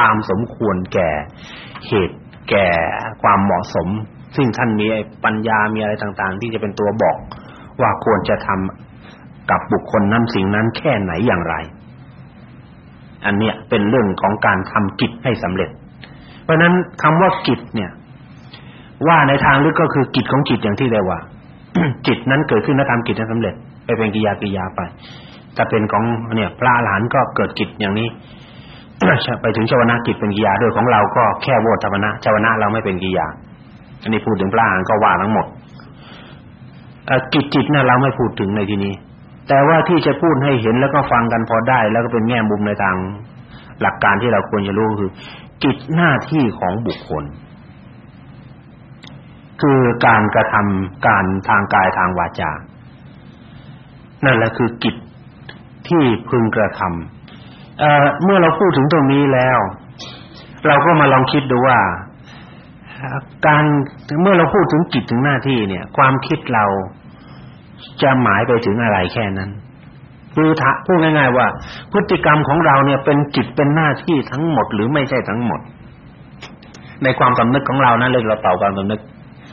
ตามสมควรแก่เหตุแก่ความเหมาะสม ซึ่งท่านมีปัญญามีอะไรต่างๆ ที่จะเป็นตัวบอกว่าควรจะทำกับบุคคลนั้นสิ่งนั้นแค่ไหนอย่างไร อันเนี้ยเป็นเรื่องของการทำกิจให้สำเร็จ เพราะนั้นคำว่ากิจเนี่ย ว่าในทางลึกก็คือกิจของจิตอย่างที่ได้ว่าจิตนั้นเกิดขึ้นแล้วทำกิจให้สำเร็จ ไปเป็นกิยากิยาไปถ้าเป็นของเนี่ยพระอรหันต์ก็เกิดกิจอย่างนี้ ไปถึงชาวนากิจเป็นกิยาด้วยของเราก็แค่โวธรรมนะชาวนะเราไม่เป็นกิยาอันนี้พูดถึงพระอรหันต์ก็ว่าทั้งหมดกิจจิตนี่ยเราไม่พูดถึงในที่นี้ แต่ว่าที่จะพูดให้เห็นแล้วก็ฟังกันพอได้ แล้วก็เป็นแง่มุมในทางหลักการที่เราควรจะรู้คือ กิจหน้าที่ของบุคคล คือการกระทำการทางกายทางวาจา นั่นแหละคือกิจที่พึงกระทำ เอ่อเมื่อเราพูดถึงตรงนี้แล้ว เราก็มาลองคิดดูว่า การเมื่อเราพูดถึงกิจถึงหน้าที่เนี่ย ความคิดเราจะหมายไปถึงอะไรแค่นั้นคือพูดง่ายๆว่า พฤติกรรมของเราเนี่ยเป็นกิจเป็นหน้าที่ทั้งหมดหรือไม่ใช่ทั้งหมด ในความสำนึกของเรานะเลยเราเป่าความสำนึก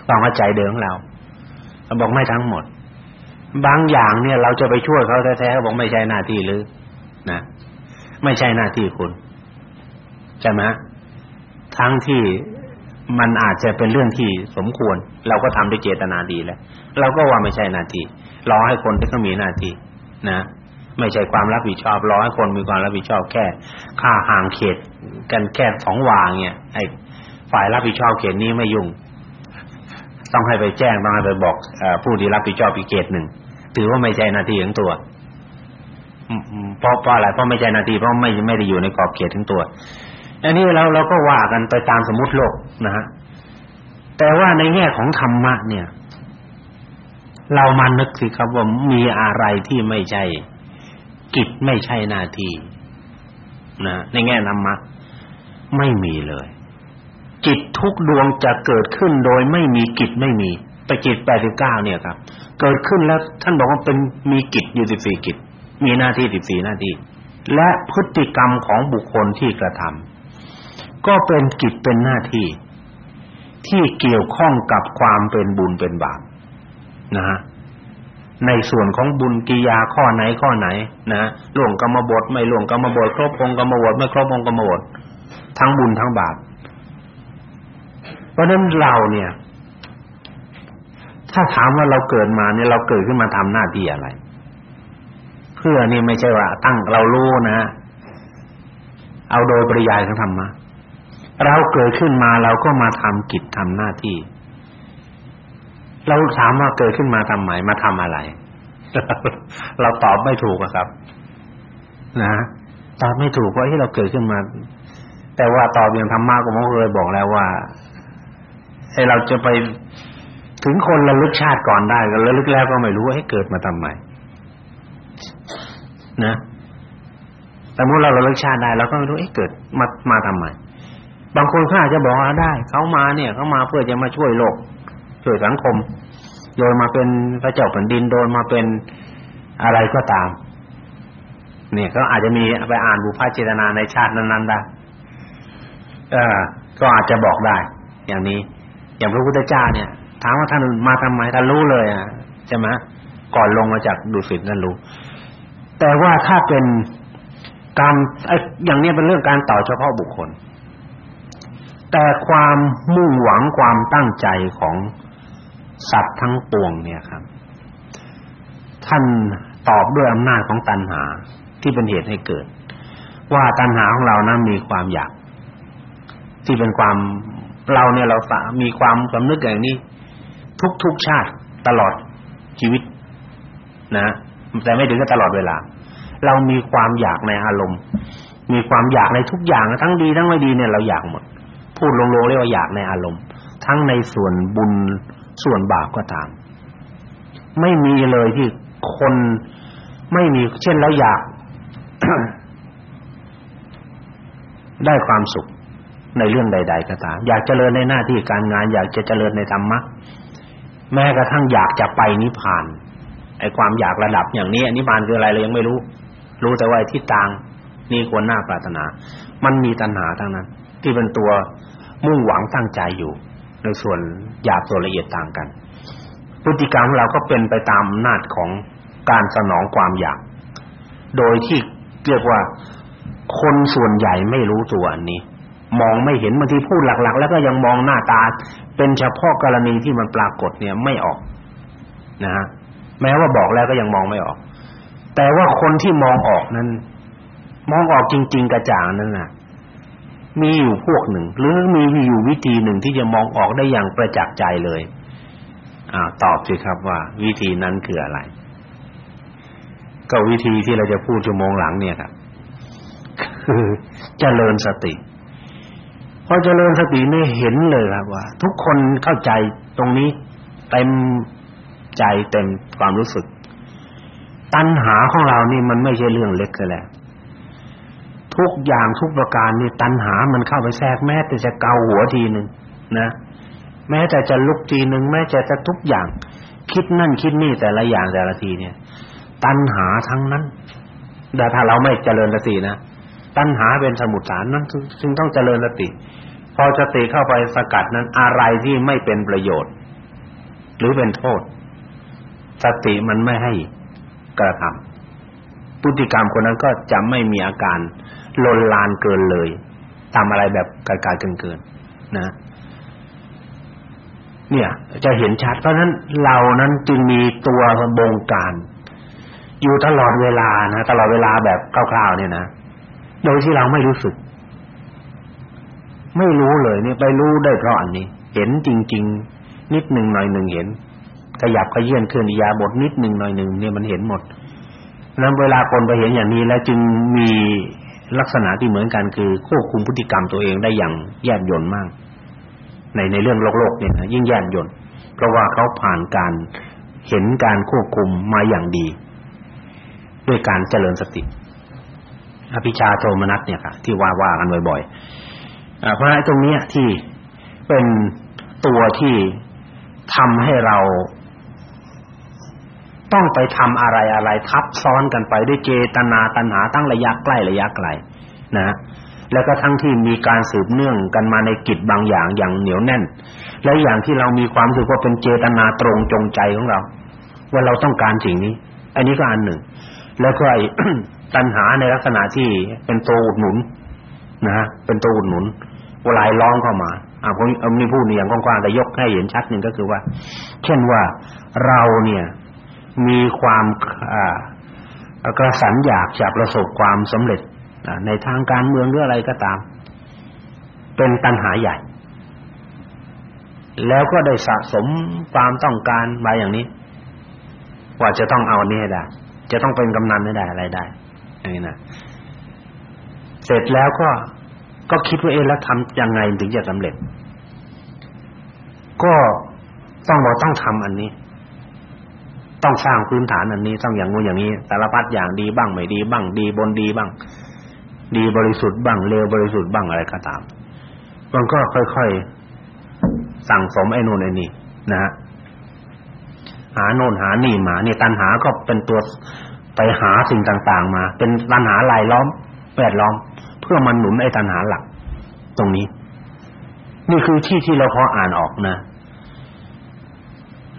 ความเข้าใจเดิมของเราเราบอกไม่ทั้งหมด บางอย่างเนี่ย เราจะไปช่วยเขาแท้ๆบอกไม่ใช่หน้าที่หรือนะ ไม่ใช่หน้าที่คุณ ใช่ไหมทั้งที่มันอาจจะเป็นเรื่องที่สมควร เราก็ทำด้วยเจตนาดีแล้วเราก็ว่าไม่ใช่หน้าที่รอให้คนที่เขามีหน้าที่นะไม่ใช่ความรับผิดชอบรอให้คนมีความรับผิดชอบแค่ค่าห่างเขต กันแค่สองวางเนี่ยไอ้ฝ่ายรับผิดชอบเขตนี้ไม่ยุ่ง ต้องให้ไปแจ้งต้องให้ไปบอกผู้ที่รับผิดชอบอีกเขตหนึ่งถือว่าไม่ใช่หน้าที่ของตัว เพราะเพราะอะไรเพราะไม่ใช่หน้าที่เพราะไม่ไม่ได้อยู่ในกรอบเขตของตัว อันนี้เราเราก็ว่ากันไปตามสมมุติโลกนะฮะแต่ว่าในแง่ของธรรมะเนี่ย เรามานึกสิครับว่ามีอะไรที่ไม่ใช่กิจไม่ใช่หน้าที่นะในแง่ธรรมะไม่มีเลย จิตทุกดวงจะเกิดขึ้นโดยไม่มีกิจไม่มีไปจิต89เก้าเนี่ยครับ เกิดขึ้นแล้วท่านบอกว่าเป็นมีกิจอยู่14กิจ มีหน้าที่14หน้าที่ และพฤติกรรมของบุคคลที่กระทำก็เป็นกิจเป็นหน้าที่ ที่เกี่ยวข้องกับความเป็นบุญเป็นบาปนะฮะในส่วนของบุญกิยาข้อไหนข้อไหน นะล่วงกรรมบทไม่ล่วงกรรมบทครบองค์กรรมบทไม่ครบองค์กรรมบททั้งบุญทั้งบาปเพราะนั้นเราเนี่ย ถ้าถามว่าเราเกิดมาเนี่ยเราเกิดขึ้นมาทำหน้าที่อะไร เพื่อนี่ไม่ใช่ว่า ตั้งเรารู้นะ เอาโดยปริยายของธรรมะเราเกิดขึ้นมาเราก็มาทำกิจทำหน้าที่ เราถามว่าเกิดขึ้นมาทำไมมาทำอะไร เราตอบไม่ถูกครับ นะตอบไม่ถูกเพราะที่เราเกิดขึ้นมา แต่ว่าตอบอย่างธรรมะก็ผมเคยบอกแล้วว่าไอ้เราจะไปถึงคนระลึกชาติก่อนได้ก็ระลึกแล้วก็ไม่รู้ว่าให้เกิดมาทำไม นะแต่เมื่อเราระลึกชาติได้เราก็ไม่รู้เอ๊ะเกิดมามาทำไมบางคนเขาอาจจะบอกว่าได้เขามาเนี่ยเขามาเพื่อจะมาช่วยโลกช่วยสังคม โดยมาเป็นพระเจ้าแผ่นดินโดยมาเป็นอะไรก็ตาม เนี่ยก็อาจจะมีไปอ่านบุพเจตนาในชาตินั้นๆได้เออก็อาจจะบอกได้ อย่างนี้ อย่างพระพุทธเจ้าเนี่ย ถามว่าท่านมาทำไมท่านรู้เลยอะใช่ไหมก่อนลงมาจากดุสิตนั่นรู้ แต่ว่าถ้าเป็นการไอ้อย่างนี้เป็นเรื่องการต่อเฉพาะบุคคล แต่ความมุ่งหวังความตั้งใจของสัตว์ทั้งปวงเนี่ยครับ ท่านตอบด้วยอำนาจของตัณหาที่เป็นเหตุให้เกิด ว่าตัณหาของเรานั้นมีความอยาก ที่เป็นความเราเนี่ยเรามีความสำนึกอย่างนี้ ทุกๆชาติตลอดชีวิตนะ แต่ไม่ถึงกับตลอดเวลา เรามีความอยากในอารมณ์ มีความอยากในทุกอย่างทั้งดีทั้งไม่ดีเนี่ยเราอยากหมด พูดลงๆเรียกว่าอยากในอารมณ์ ทั้งในส่วนบุญส่วนบาปก็ตาม ไม่มีเลยที่คนไม่มีเช่นเราอยาก ได้ความสุขในเรื่องใด ๆ ก็ตาม อยากเจริญในหน้าที่การงาน อยากจะเจริญในธรรมะแม้กระทั่งอยากจะไปนิพพาน ไอ้ความอยากระดับอย่างนี้อนิพพานคืออะไรเรายังไม่รู้ รู้แต่ว่าที่ต่างนี่ควรน่าปรารถนา มันมีตัณหาทั้งนั้น ที่เป็นตัวมุ่งหวังตั้งใจอยู่ ในส่วนหยาบส่วนละเอียดต่างกัน พฤติกรรมของเราก็เป็นไปตามอำนาจของการสนองความอยาก โดยที่เรียกว่าคนส่วนใหญ่ไม่รู้ตัวอันนี้ มองไม่เห็นบางทีพูดหลัก ๆ แล้วก็ยังมองหน้าตา เป็นเฉพาะกรณีที่มันปรากฏเนี่ยไม่ออกนะฮะ แม้ว่าบอกแล้วก็ยังมองไม่ออก แต่ว่าคนที่มองออกนั้น มองออกจริง ๆ กระจ่างนั่นน่ะ มีอยู่พวกหนึ่ง หรือมีอยู่วิธีหนึ่งที่จะมองออกได้อย่างประจักษ์ใจเลย อ่า ตอบสิครับว่า วิธีนั้นคืออะไร ก็วิธีที่เราจะพูดชั่วโมงหลังเนี่ยครับคือเจริญสติพอเจริญสตินี่เห็นเลยครับว่า ทุกคนเข้าใจตรงนี้เต็ม ใจเต็มความรู้สึก ตัณหาของเรานี่มันไม่ใช่เรื่องเล็กเลยแหละทุกอย่างทุกประการนี่ตัณหามันเข้าไปแทรกแม้แต่จะเกาหัวทีนึงนะแม้แต่จะลุกทีนึงแม้จะจะทุกอย่าง คิดนั่นคิดนี่แต่ละอย่างแต่ละทีเนี่ย ตัณหาทั้งนั้นแต่ถ้าเราไม่เจริญสตินะตัณหาเป็นสมุทฐานนั้นจึงต้องเจริญสติ พอสติเข้าไปสกัดนั้นอะไรที่ไม่เป็นประโยชน์ หรือเป็นโทษ สติมันไม่ให้กระทำพฤติกรรมคนนั้นก็จะไม่มีอาการลนลานเกินเลยทำอะไรแบบกายๆเกินๆนะ เนี่ย จะเห็นชัดเพราะฉะนั้นเรานั้นจึงมีตัวบงการ อยู่ตลอดเวลานะตลอดเวลาแบบคร่าวๆเนี่ยนะโดยที่เราไม่รู้สึก ไม่รู้เลยเนี่ยไปรู้ได้เพราะอันนี้ เห็นจริง ๆ นิดหนึ่งหน่อยหนึ่งเห็น ขยับขยื่นเคลื่อนอิยาบทนิดหนึ่งหน่อยหนึ่งเนี่ยมันเห็นหมดนั้นเวลาคนไปเห็นอย่างนี้แล้วจึงมีลักษณะที่เหมือนกันคือควบคุมพฤติกรรมตัวเองได้อย่างแยบยลมาก ในในเรื่องโลกโลกเนี่ยนะยิ่งแยบยลเพราะว่าเขาผ่านการเห็นการควบคุมมาอย่างดี ด้วยการเจริญสติอภิชาโทมนัสเนี่ยค่ะที่ว่าว่ากันบ่อยๆเพราะฉะนั้นตรงนี้ที่เป็นตัวที่ทำให้เรา ต้องไปทำอะไรอะไรทับซ้อนกันไปด้วยเจตนาตัณหาตั้งระยะใกล้ระยะไกลนะแล้วก็ทั้งที่มีการสืบเนื่องกันมาในกิจบางอย่างอย่างเหนียวแน่น และอย่างที่เรามีความรู้สึกว่าเป็นเจตนาตรงจงใจของเรา ว่าเราต้องการสิ่งนี้ อันนี้ก็อันหนึ่ง แล้วก็ไอ้ตัณหาในลักษณะที่เป็นตัวอุดหนุนนะฮะเป็นตัวอุดหนุนเวลาล้องเข้ามาอ่าผมเอามีพูดอย่างกว้างๆแต่ยกให้เห็นชัดหนึ่งก็คือว่า เช่นว่าเราเนี่ย มีความอ่ากระสันอยากจะประสบความสำเร็จในทางการเมืองหรืออะไรก็ตาม เป็นตัณหาใหญ่ แล้วก็ได้สะสมความต้องการมาอย่างนี้ ว่าจะต้องเอานี้ให้ได้ จะต้องเป็นกำนันให้ได้อะไรได้อย่างนี้นะเสร็จแล้วก็ก็คิดว่าเอ๊ะแล้วทำยังไงถึงจะสำเร็จ ก็ต้องบอกต้องทำอันนี้ ต้องสร้างพื้นฐานอันนี้ต้องอย่างงู้นอย่างนี้สารพัดอย่างดีบ้างไม่ดีบ้าง ดีบนดีบ้าง ดีบริสุทธิ์บ้างเลวบริสุทธิ์บ้างอะไรก็ตามมันก็ค่อยๆสั่งสมไอ้นู่นไอ้นี่นะฮะหาโน่นหานี่มาเนี่ยตัณหาก็เป็นตัวไปหาสิ่งต่าง ๆ มา เป็นตัณหาลายล้อมแวดล้อม เพื่อมันหนุนไอ้ตัณหาหลัก ตรงนี้ นี่คือที่ที่เราพออ่านออกนะ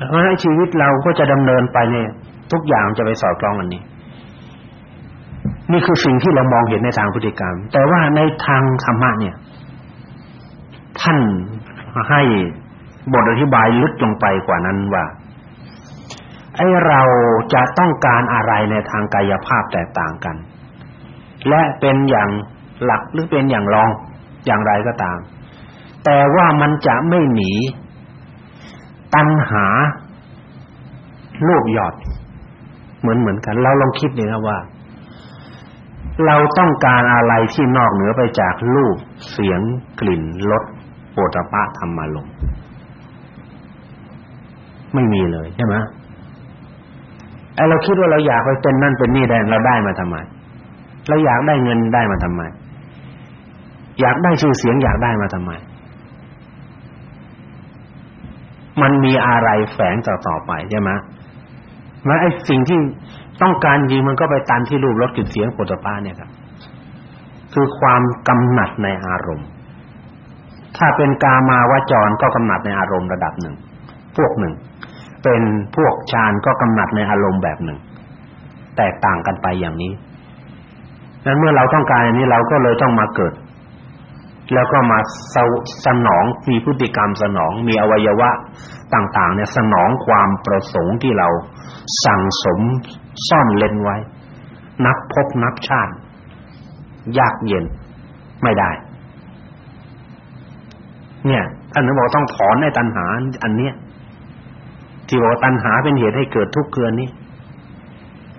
เพราะให้นชีวิตเราก็จะดำเนินไปเนี่ยทุกอย่างจะไปสอดคล้องกันนี้ นี่คือสิ่งที่เรามองเห็นในทางพฤติกรรม แต่ว่าในทางธรรมะเนี่ย ท่านให้บทอธิบายลึกลงไปกว่านั้นว่าไอ้เราจะต้องการอะไรในทางกายภาพแตกต่างกัน และเป็นอย่างหลักหรือเป็นอย่างรองอย่างไรก็ตาม แต่ว่ามันจะไม่หนี ตัณหาลูกยอด เหมือนเหมือนกัน เราลองคิดดูนะว่า เราต้องการอะไรที่นอกเหนือไปจากรูปเสียงกลิ่นรสโผฏฐะธรรมารมณ์ไม่มีเลยใช่ไหมไอเราคิดว่าเราอยากไปเป็นนั่นเป็นนี่ได้เราได้มาทำไม เราอยากได้เงินได้มาทำไม อยากได้ชื่อเสียงอยากได้มาทำไม มันมีอะไรแฝงต่อต่อไปใช่ไหมแล้วไอ้สิ่งที่ต้องการจริงมันก็ไปตันที่รูปรสกลิ่นเสียงโผฏฐัพพะเนี่ยครับคือความกำหนัดในอารมณ์ ถ้าเป็นกามาวจรก็กำหนัดในอารมณ์ระดับหนึ่ง พวกหนึ่ง เป็นพวกฌานก็กำหนัดในอารมณ์แบบหนึ่ง แตกต่างกันไปอย่างนี้นั้นเมื่อเราต้องการอันนี้เราก็เลยต้องมาเกิด แล้วก็มาสนองมีพฤติกรรมสนองมีอวัยวะต่างๆเนี่ยสนองความประสงค์ที่เราสั่งสมซ่อนเล่นไว้ นับพบนับชาติ ยากเย็นไม่ได้ เนี่ยท่านบอกต้องถอนในตัณหาอันเนี้ยที่บอกตัณหาเป็นเหตุให้เกิดทุกข์เกินนี้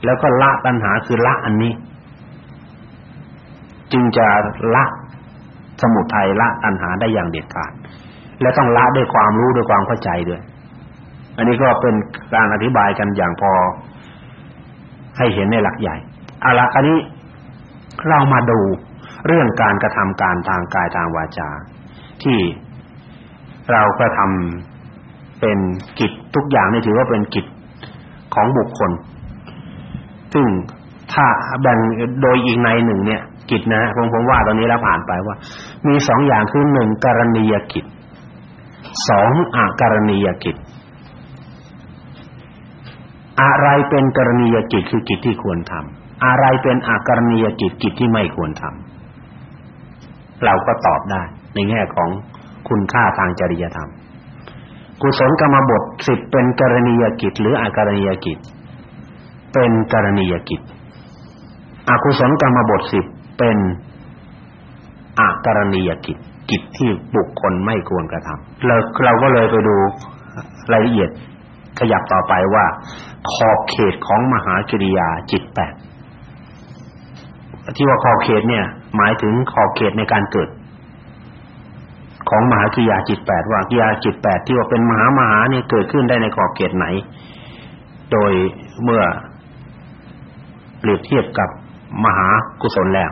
แล้วก็ละตัณหาคือละอันนี้ จึงจะละ สมุทัยละตัณหาได้อย่างเด็ดขาดและต้องละด้วยความรู้ด้วยความเข้าใจด้วย อันนี้ก็เป็นการอธิบายกันอย่างพอ ให้เห็นในหลักใหญ่เอาละอันนี้เรามาดูเรื่องการกระทำการทางกายทางวาจา ที่เรากระทำเป็นกิจทุกอย่างนี่ถือว่าเป็นกิจของบุคคล ซึ่งถ้าแบ่งโดยอีกในหนึ่งเนี่ย กิจนะผมผมว่าตอนนี้แล้วผ่านไปว่า มีสองอย่างคือหนึ่งกรณียกิจสองอาการณียกิจ อะไรเป็นกรณียกิจคือกิจที่ควรทำอะไรเป็นอาการณียกิจกิจที่ไม่ควรทำเราก็ตอบได้ ในแง่ของคุณค่าทางจริยธรรม กุศลกรรมบทสิบเป็นกรณียกิจ หรืออาการณียกิจ เป็นกรณียกิจอกุศลกรรมบทสิบ เป็นอากรณียกิจกิจที่บุคคลไม่ควรกระทำเราเราก็เลยไปดูรายละเอียดขยับต่อไปว่า ขอบเขตของมหากิริยาจิตแปดที่ว่าขอบเขตเนี่ย หมายถึงขอบเขตในการเกิด ของมหากิริยาจิตแปดว่ากิริยาจิตแปดที่ว่าเป็นมหามหาเนี่ยเกิดขึ้นได้ในขอบเขตไหน โดยเมื่อเปรียบเทียบกับมหากุศลแล้ว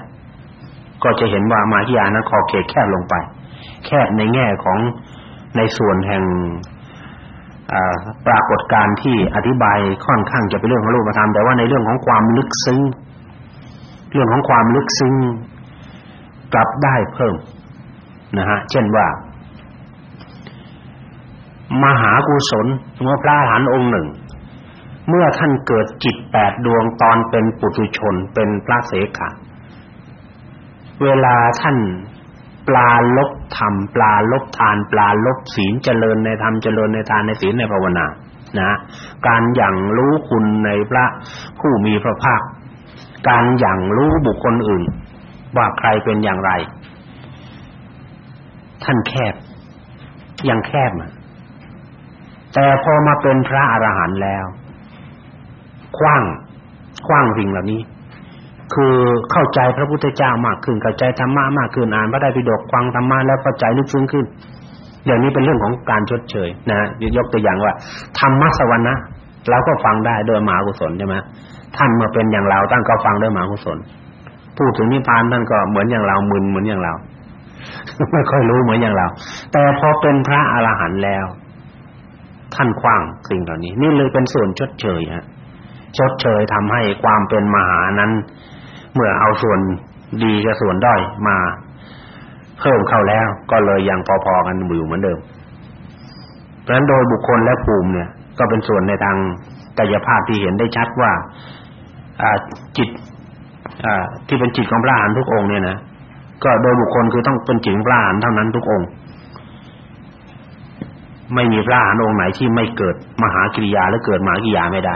ก็จะเห็นว่ามาทิยานั้นขอเขตแคบลงไป แคบในแง่ของในส่วนแห่งปรากฏการณ์ที่อธิบายค่อนข้างจะเป็นเรื่องของรูปธรรมแต่ว่าในเรื่องของความลึกซึ้งเรื่องของความลึกซึ้งกลับได้เพิ่มนะฮะเช่นว่า มหากุศลสมมติพระอรหันต์องค์หนึ่ง เมื่อท่านเกิดจิตแปดดวงตอนเป็นปุถุชนเป็นพระเสขะ เวลาท่านปลาลบธรรมปลาลบทาน ปลาลบศีลเจริญในธรรมเจริญในทานในศีลในภาวนานะการอย่างรู้คุณในพระผู้มีพระภาค การอย่างรู้บุคคลอื่น ว่าใครเป็นอย่างไร ท่านแคบ ยังแคบแต่พอมาเป็นพระอรหันต์แล้วคว้างคว้างสิ่งเหล่านี้ คือเข้าใจพระพุทธเจ้ามากขึ้นเข้าใจธรรมะมากขึ้นอ่านพระไตรปิฎกฟังธรรมะแล้วเข้าใจลึกซึ้งขึ้นอย่างนี้เป็นเรื่องของการชดเชยนะยกตัวอย่างว่าธรรมะสวรรค์นะเราก็ฟังได้โดยมหากุศลใช่ไหมท่านมื่อเป็นอย่างเราท่านก็ฟังด้วยมหากุศลพูดถึงนิพพานท่านก็เหมือนอย่างเรามึนเหมือนอย่างเราไม่ค่อยรู้เหมือนอย่างเรา แต่พอเป็นพระอรหันต์แล้ว ท่านคว้างสิ่งเหล่านี้ นี่เลยเป็นส่วนชดเชยฮะชดเชยทำให้ความเป็นมหานั้น เมื่อเอาส่วนดีกับส่วนด้อยมาเพิ่มเข้าแล้ว ก็เลยยังพอๆกันอยู่เหมือนเดิมเพราะฉะนั้นโดยบุคคลและภูมิเนี่ย ก็เป็นส่วนในทางกายภาพที่เห็นได้ชัดว่าจิตที่เป็นจิตของพระอรหันต์ทุกองค์เนี่ยนะก็โดยบุคคลคือต้องเป็นจิตพระอรหันต์เท่านั้นทุกองค์ ไม่มีพระอรหันต์องค์ไหนที่ไม่เกิดมหากิริยาหรือเกิดมหากิริยาไม่ได้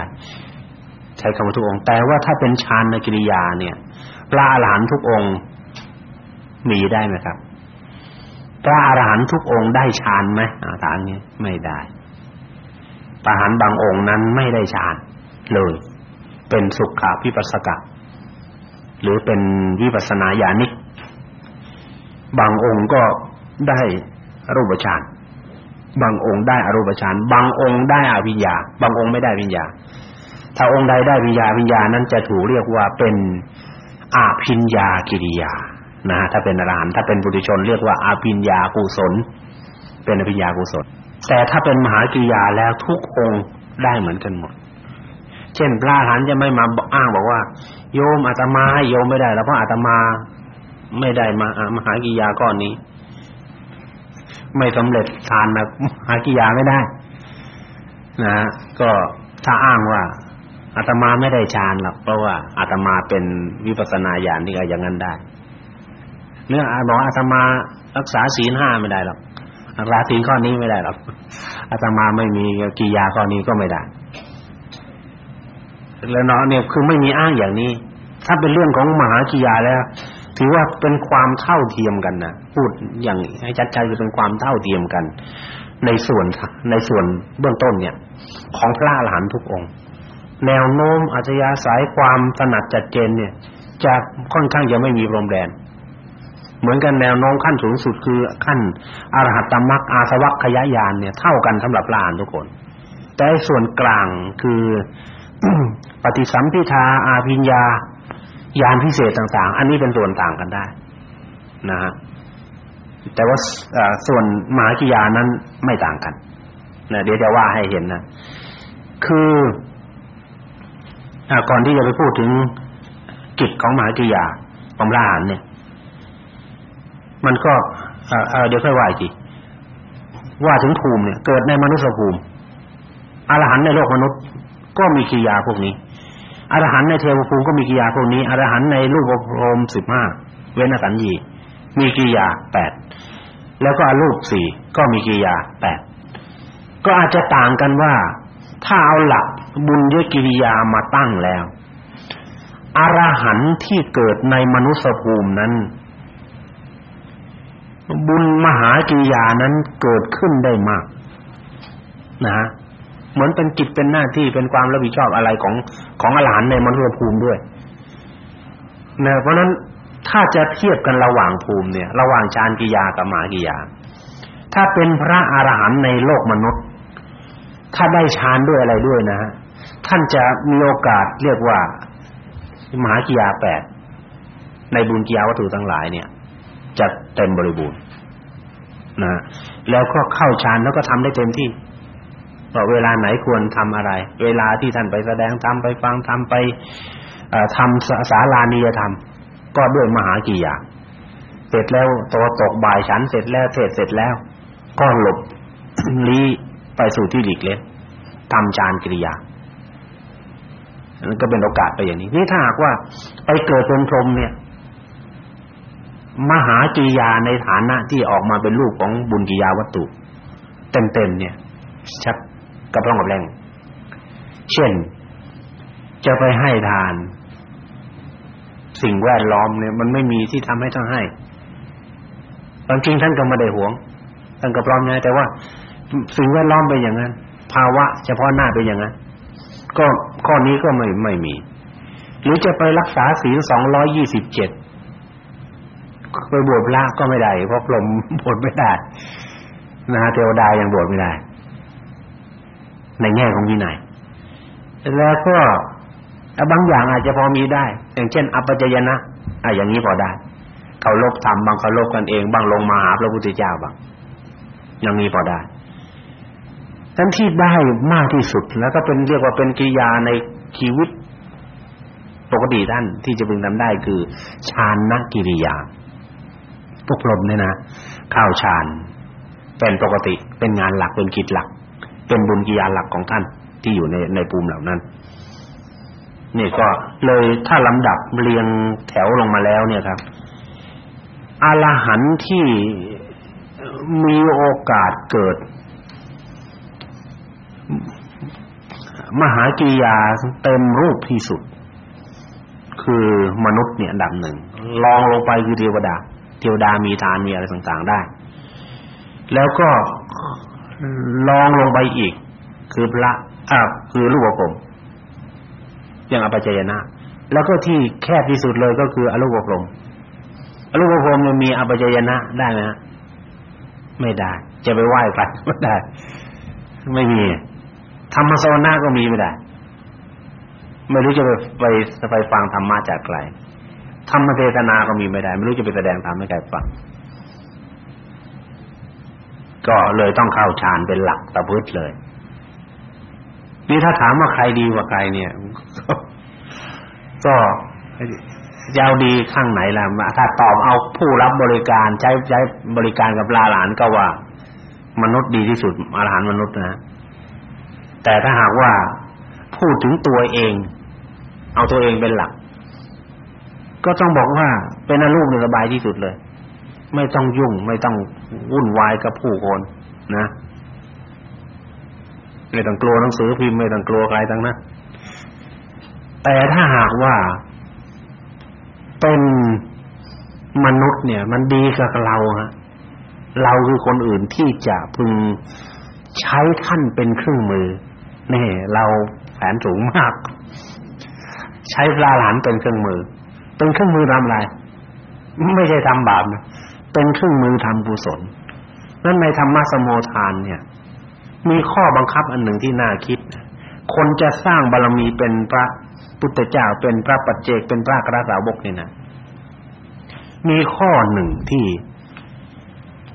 ใช้คำว่าทุกองค์แต่ว่าถ้าเป็นฌานในกิริยาเนี่ย พระอรหันต์ทุกองค์ มีได้ไหมครับพระอรหันต์ทุกองค์ได้ฌานไหมอาถามนี้ไม่ได้พระอรหันต์บางองค์นั้นไม่ได้ฌานเลย เป็นสุขะวิปัสสกะ หรือเป็นวิปัสสนาญาณิก บางองค์ก็ได้รูปฌานบางองค์ได้อรูปฌานบางองค์ได้อวิญญา บางองค์ไม่ได้วิญญา ถ้าองค์ใดได้วิญญาวิญญานั้นจะถูกเรียกว่าเป็น อาภิญญากิริยานะถ้าเป็นอรหันต์ถ้าเป็นบุตุชนเรียกว่าอาภิญญากุศล เป็นอภิญญากุศล แต่ถ้าเป็นมหากิริยาแล้วทุกองค์ได้เหมือนกันหมด เช่นพระอรหันต์จะไม่มาอ้างบอกว่า โยมอาตมาให้โยมไม่ได้ แล้วเพราะอาตมาไม่ได้มามหากิริยาก้อนนี้ ไม่สำเร็จทานมหากิริยาไม่ได้ นะก็ถ้าอ้างว่า อาตมาไม่ได้ฌานหรอกเพราะว่าอาตมาเป็นวิปัสสนาญาณที่ก็อย่างนั้นได้เรื่องบอกอาตมารักษาศีลห้าไม่ได้หรอกรักษาศีลข้อนี้ไม่ได้หรอกอาตมาไม่มีกิยาข้อนี้ก็ไม่ได้แล้วเนาะเนี่ยคือไม่มีอ้างอย่างนี้ ถ้าเป็นเรื่องของมหากิยาแล้ว ถือว่าเป็นความเท่าเทียมกันนะพูดอย่างให้ชัดๆคือเป็นความเท่าเทียมกัน ในส่วนในส่วนเบื้องต้นเนี่ย ของพระอรหันต์ทุกองค์ แนวโน้มอัจฉริยะสายความถนัดจัดเจนเนี่ยจะค่อนข้างจะไม่มีพรมแดน เหมือนกันแนวโน้มขั้นสูงสุดคือขั้นอรหัตตมรรคอาสวัคคยายานเนี่ยเท่ากันสำหรับพระอรหันทุกคน แต่ส่วนกลางคือปฏิสัมพิทาอาภิญญายานพิเศษต่าง ๆ อันนี้เป็นส่วนต่างกันได้นะฮะแต่ว่าส่วนมหากิยานั้นไม่ต่างกันนะเดี๋ยวจะว่าให้เห็นนะ คือ ก่อนที่จะไปพูดถึงกิจของมหากิยาของพระอรหันต์เนี่ย มันก็เดี๋ยวค่อยว่าอีกทีว่าถึงภูมิเนี่ย เกิดในมนุษยภูมิอรหันต์ในโลกมนุษย์ก็มีกิริยาพวกนี้อรหันต์ในเทวภูมิก็มีกิริยาพวกนี้อรหันต์ในรูปพรหม15เวนสัญญีมีกิริยา8แล้วก็อรูป4ก็มีกิริยา8ก็อาจจะต่างกันว่า ถ้าเอาหลัก บุญยกิริยามาตั้งแล้วอรหันต์ที่เกิดในมนุษยภูมินั้น บุญมหากิริยานั้นเกิดขึ้นได้มาก นะเหมือนเป็นกิจเป็นหน้าที่เป็นความรับผิดชอบอะไรของของอรหันต์ในมนุษยภูมิด้วยนะเพราะนั้นถ้าจะเทียบกันระหว่างภูมิเนี่ย ระหว่างฌานกิยากับมหากิยา ถ้าเป็นพระอรหันต์ในโลกมนุษย์ ถ้าได้ฌานด้วยอะไรด้วยนะ ท่านจะมีโอกาสเรียกว่ามหากิยาแปดในบุญกิยาวัตถุทั้งหลายเนี่ยจะเต็มบริบูรณ์นะแล้วก็เข้าฌานแล้วก็ทำได้เต็มที่ว่าเวลาไหนควรทำอะไร เวลาที่ท่านไปแสดงธรรมไปฟังธรรมไปทำศาลานิยธรรม ก็ด้วยมหากิยาเสร็จแล้วตัวตกบ่ายฉันเสร็จแล้วเทศเสร็จแล้ว ก็หลบลี้ไปสู่ที่หลีกเล่นทำฌานกิริยา นั่นก็เป็นโอกาสไปอย่างนี้นี่ถ้าหากว่าไปเกิดเป็นพรหมเนี่ย มหากิยาในฐานะที่ออกมาเป็นลูกของบุญกิยาวัตถุเต็มๆเนี่ย ชัดกับร่องกับแรง เช่น จะไปให้ทาน สิ่งแวดล้อมเนี่ย มันไม่มีที่ทำให้ต้องให้บางจริงท่านก็ไม่ได้หวงท่านก็พร้อมนะแต่ว่าสิ่งแวดล้อมเป็นอย่างนั้น ภาวะเฉพาะหน้าเป็นอย่างนั้น ก็ข้อนี้ก็ไม่ไม่มี หรือจะไปรักษาศีลสองร้อยยี่สิบเจ็ดไปบวชพระก็ไม่ได้ เพราะพรหมบวชไม่ได้นะฮะเทวดายังบวชไม่ได้ ในแง่ของวินัยแล้วก็บางอย่างอาจจะพอมีได้ อย่างเช่น อัปจยนะอะอย่างนี้พอได้เขาลบทำบางเขาลบกันเอง บางลงมาหาพระพุทธเจ้าบางอย่างนี้พอได้ ทั้นที่ได้มากที่สุดแล้วก็เป็นเรียกว่าเป็นกิริยาในชีวิตปกติท่านที่จะพึงทำได้คือฌานนกิริยาพวกลมเนี่ยนะเข้าฌานเป็นปกติเป็นงานหลักเป็นกิจหลัก เป็นบุญกิยาหลักของท่านที่อยู่ในในภูมิเหล่านั้นนี่ก็เลยถ้าลำดับเรียงแถวลงมาแล้วเนี่ยครับอรหันต์ที่มีโอกาสเกิด มหากิยาเต็มรูปที่สุด คือมนุษย์เนี่ยอันดับหนึ่งลองลงไปคือเทวดา เทวดามีทานมีอะไรต่างๆได้ แล้วก็ลองลงไปอีก คือพระอ่าคือรูปภพอย่างอปัจจยนะแล้วก็ที่แคบที่สุดเลยก็คืออรูปภพอรูปภพมันมีอปัจจยนะได้ไหมฮะไม่ได้ จะไปไหว้ใครไม่ได้ ไม่มี ธรรมโซนาก็มีไม่ได้ ไม่รู้จะไปไปไปฟังธรรมะจากใครธรรมเทศนาก็มีไม่ได้ ไม่รู้จะไปแสดงธรรมให้ใครฟัง ก็เลยต้องเข้าฌานเป็นหลักตะพืชเลย นี่ถ้าถามว่าใครดีกว่าใครเนี่ย ก็จะเอาดีข้างไหนล่ะถ้าตอบเอาผู้รับบริการใช้ใช้บริการกับลาหลานก็ว่า มนุษย์ดีที่สุดอรหันมนุษย์นะ แต่ถ้าหากว่าพูดถึงตัวเอง เอาตัวเองเป็นหลัก ก็ต้องบอกว่า เป็นอรูปนี่สบายที่สุดเลย ไม่ต้องยุ่ง ไม่ต้องวุ่นวายกับผู้คนนะไม่ต้องกลัวหนังสือพิมพ์ไม่ต้องกลัวใครทั้งนั้นแต่ถ้าหากว่าเป็นมนุษย์เนี่ย มันดีกับเราฮะเราคือคนอื่นที่จะพึงใช้ท่านเป็นเครื่องมือ นี่เราแผนสูงมาก ใช้ปลาหลานเป็นเครื่องมือ เป็นเครื่องมือทำอะไร ไม่ใช่ทำบาปนะเป็นเครื่องมือทำกุศลนั่นในธรรมะสมโภทานเนี่ย มีข้อบังคับอันหนึ่งที่น่าคิด คนจะสร้างบารมีเป็นพระพุทธเจ้าเป็นพระปัจเจกเป็นพระกระสาวกนี่นะมีข้อหนึ่งที่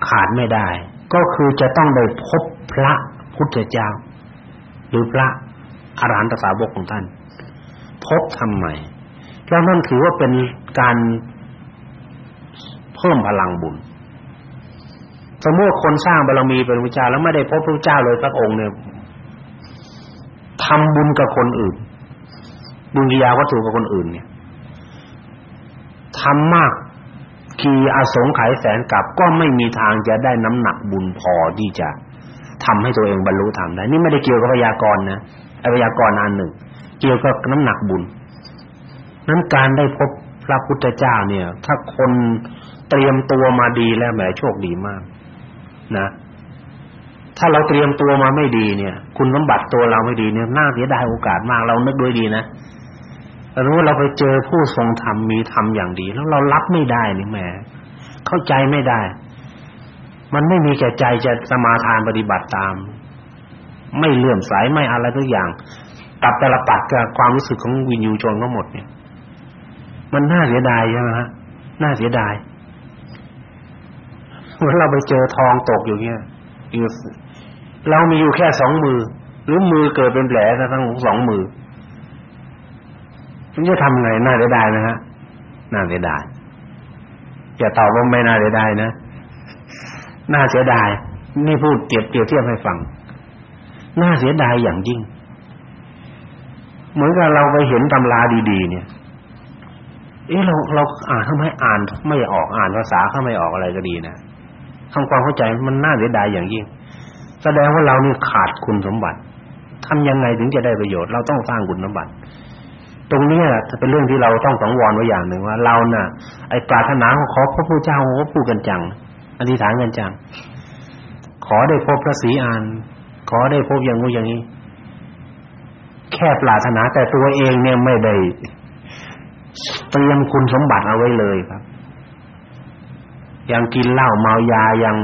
ขาดไม่ได้ ก็คือจะต้องได้พบพระพุทธเจ้า รือพระอรหันตสาวกของท่าน พบทำไมเพราะนั่นถือว่าเป็นการเพิ่มพลังบุญสมมติคนสร้างบารมีเป็นพระเจ้าแล้วไม่ได้พบพระเจ้าเลยสักองค์เนี่ยทำบุญกับคนอื่น บุญกิยาวัตถุกับคนอื่น เนี่ยทำมากกี่อสงไขยแสนกับก็ไม่มีทางจะได้น้ำหนักบุญพอที่จะ ทำให้ตัวเองบรรลุธรรมได้ นี่ไม่ได้เกี่ยวกับพยากรณ์นะพยากรณ์อันหนึ่ง เกี่ยวกับน้ำหนักบุญ นั้นการได้พบพระพุทธเจ้าเนี่ย ถ้าคนเตรียมตัวมาดีแล้วแหมโชคดีมาก นะ ถ้าเราเตรียมตัวมาไม่ดีเนี่ย คุณสมบัติตัวเราไม่ดีเนี่ยน่าเสียดายโอกาสมากเรานึกด้วยดีนะรู้ว่าเราไปเจอผู้ทรงธรรมมีธรรมอย่างดี แล้วเรารับไม่ได้นี่แหมเข้าใจไม่ได้ มันไม่มีแก่ใจจะสมาทานปฏิบัติตาม ไม่เลื่อมใสไม่อะไรทุกอย่างตับแต่ละปัดกับความรู้สึกของวิญญูชนก็หมดเนี่ย มันน่าเสียดายใช่ไหมฮะน่าเสียดายเมื่อเราไปเจอทองตกอยู่เงี้ยอยู่เรามีอยู่แค่สองมือ หรือมือเกิดเป็นแผลทั้งสองมือมันจะทำไงน่าเสียดายนะฮะน่าเสียดายอย่าตอบว่าไม่น่าเสียดายนะ น่าเสียดายนี่พูดเปรียบเปรียบเทียบให้ฟัง น่าเสียดายอย่างยิ่ง เหมือนกับเราไปเห็นตำราดีๆ เนี่ย เอ๊ะเราเราอ่านทำไมอ่านไม่ออกอ่านภาษาเขาไม่ออกอะไรก็ดีนะทำความเข้าใจมันน่าเสียดายอย่างยิ่ง แสดงว่าเรานี่ขาดคุณสมบัติทำยังไงถึงจะได้ประโยชน์เราต้องสร้างคุณสมบัติตรงนี้จะเป็นเรื่องที่เราต้องสังวรไว้อย่างหนึ่งว่าเราน่ะไอ้ปรารถนาของขอพระพุทธเจ้าก็พูดกันจัง อธิษฐานกันจังขอได้พบพระศรีอานขอได้พบอย่างงู้อย่างนี้ แค่ปรารถนาแต่ตัวเองเนี่ยไม่ได้เตรียมคุณสมบัติเอาไว้เลยครับ ยังกินเหล้าเมายายัง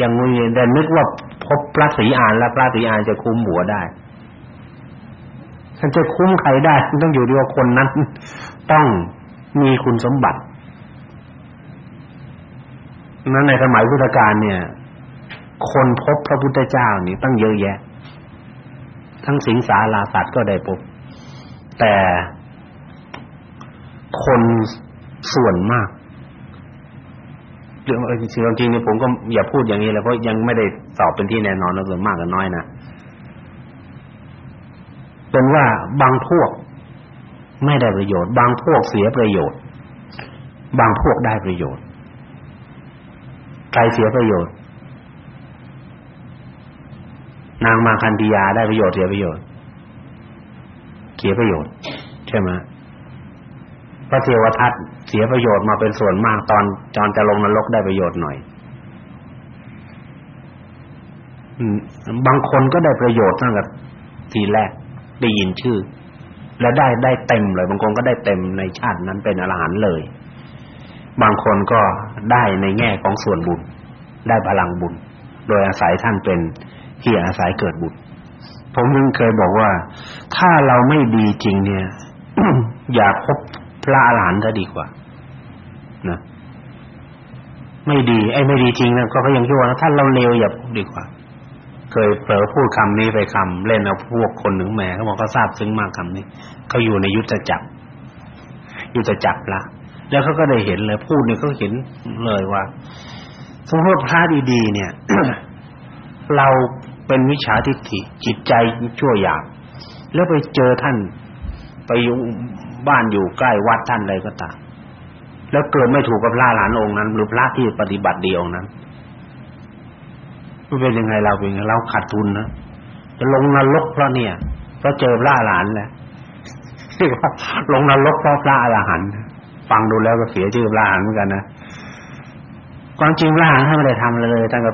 ยังงูแต่นึกว่าพบพระศรีอานแล้วพระศรีอานจะคุ้มหัวได้ฉันจะคุ้มใครได้ต้องอยู่ที่ว่าคนนั้น ต้องมีคุณสมบัติ นั้นในสมัยพุทธกาลเนี่ย คนพบพระพุทธเจ้านี่ตั้งเยอะแยะ ทั้งสิงสาราสัตว์ก็ได้พบ แต่คนส่วนมากเรื่องจริงจริงเนี่ยผมก็อย่าพูดอย่างนี้แล้วเพราะยังไม่ได้ตอบเป็นที่แน่นอนแล้วส่วนมากกันน้อยนะเป็นว่าบางพวกไม่ได้ประโยชน์ บางพวกเสียประโยชน์ บางพวกได้ประโยชน์ เสียประโยชน์ นางมาคันธียาได้ประโยชน์เสียประโยชน์เสียประโยชน์ ใช่ไหมพระเทวทัตเสียประโยชน์มาเป็นส่วนมากตอนจอนจะลงนรกได้ประโยชน์หน่อยบางคนก็ได้ประโยชน์ตั้งแต่ทีแรกได้ยินชื่อ และได้ได้เต็มเลย บางคนก็ได้เต็มในชาตินั้นเป็นอรหันต์เลย บางคนก็ได้ในแง่ของส่วนบุญ ได้พลังบุญ โดยอาศัยท่านเป็นที่อาศัยเกิดบุญผมยังเคยบอกว่า ถ้าเราไม่ดีจริงเนี่ย อย่าพบพระอรหันต์จะดีกว่านะไม่ดีไอ้ไม่ดีจริงนะก็ยังชั่วนะถ้าเราเลวอย่าดีกว่า เคยเผลอพูดคำนี้ไปคำเล่นเอาพวกคนหนึ่งแหมเขาบอกเขาทราบซึ้งมากคำนี้เขาอยู่ในยุทธจักรยุทธจักรละ แล้วเขาก็ได้เห็นเลยพูดเนี่ยเขาเห็นเลยว่าสมมติพระดีๆเนี่ย เราเป็นวิชาทิฏฐิจิตใจชั่วอยางแล้วไปเจอท่านไปอยู่บ้านอยู่ใกล้วัดท่านอะไรก็ตามแล้วเกิดไม่ถูกกับพระหลานองค์นั้น หรือพระที่ปฏิบัติดีองค์นั้นมันเป็นยังไงเราเป็นไงเราขาดทุนนะจะลงนรกเพราะเนี่ยเพราะเจอพระหลานแหละลงนรกเพราะพระอรหันต์ ฟังดูแล้วก็เสียชื่อพระอรหันต์เหมือนกันนะความจริงพระอรหันต์ท่านไม่ได้ทำเลยท่านก็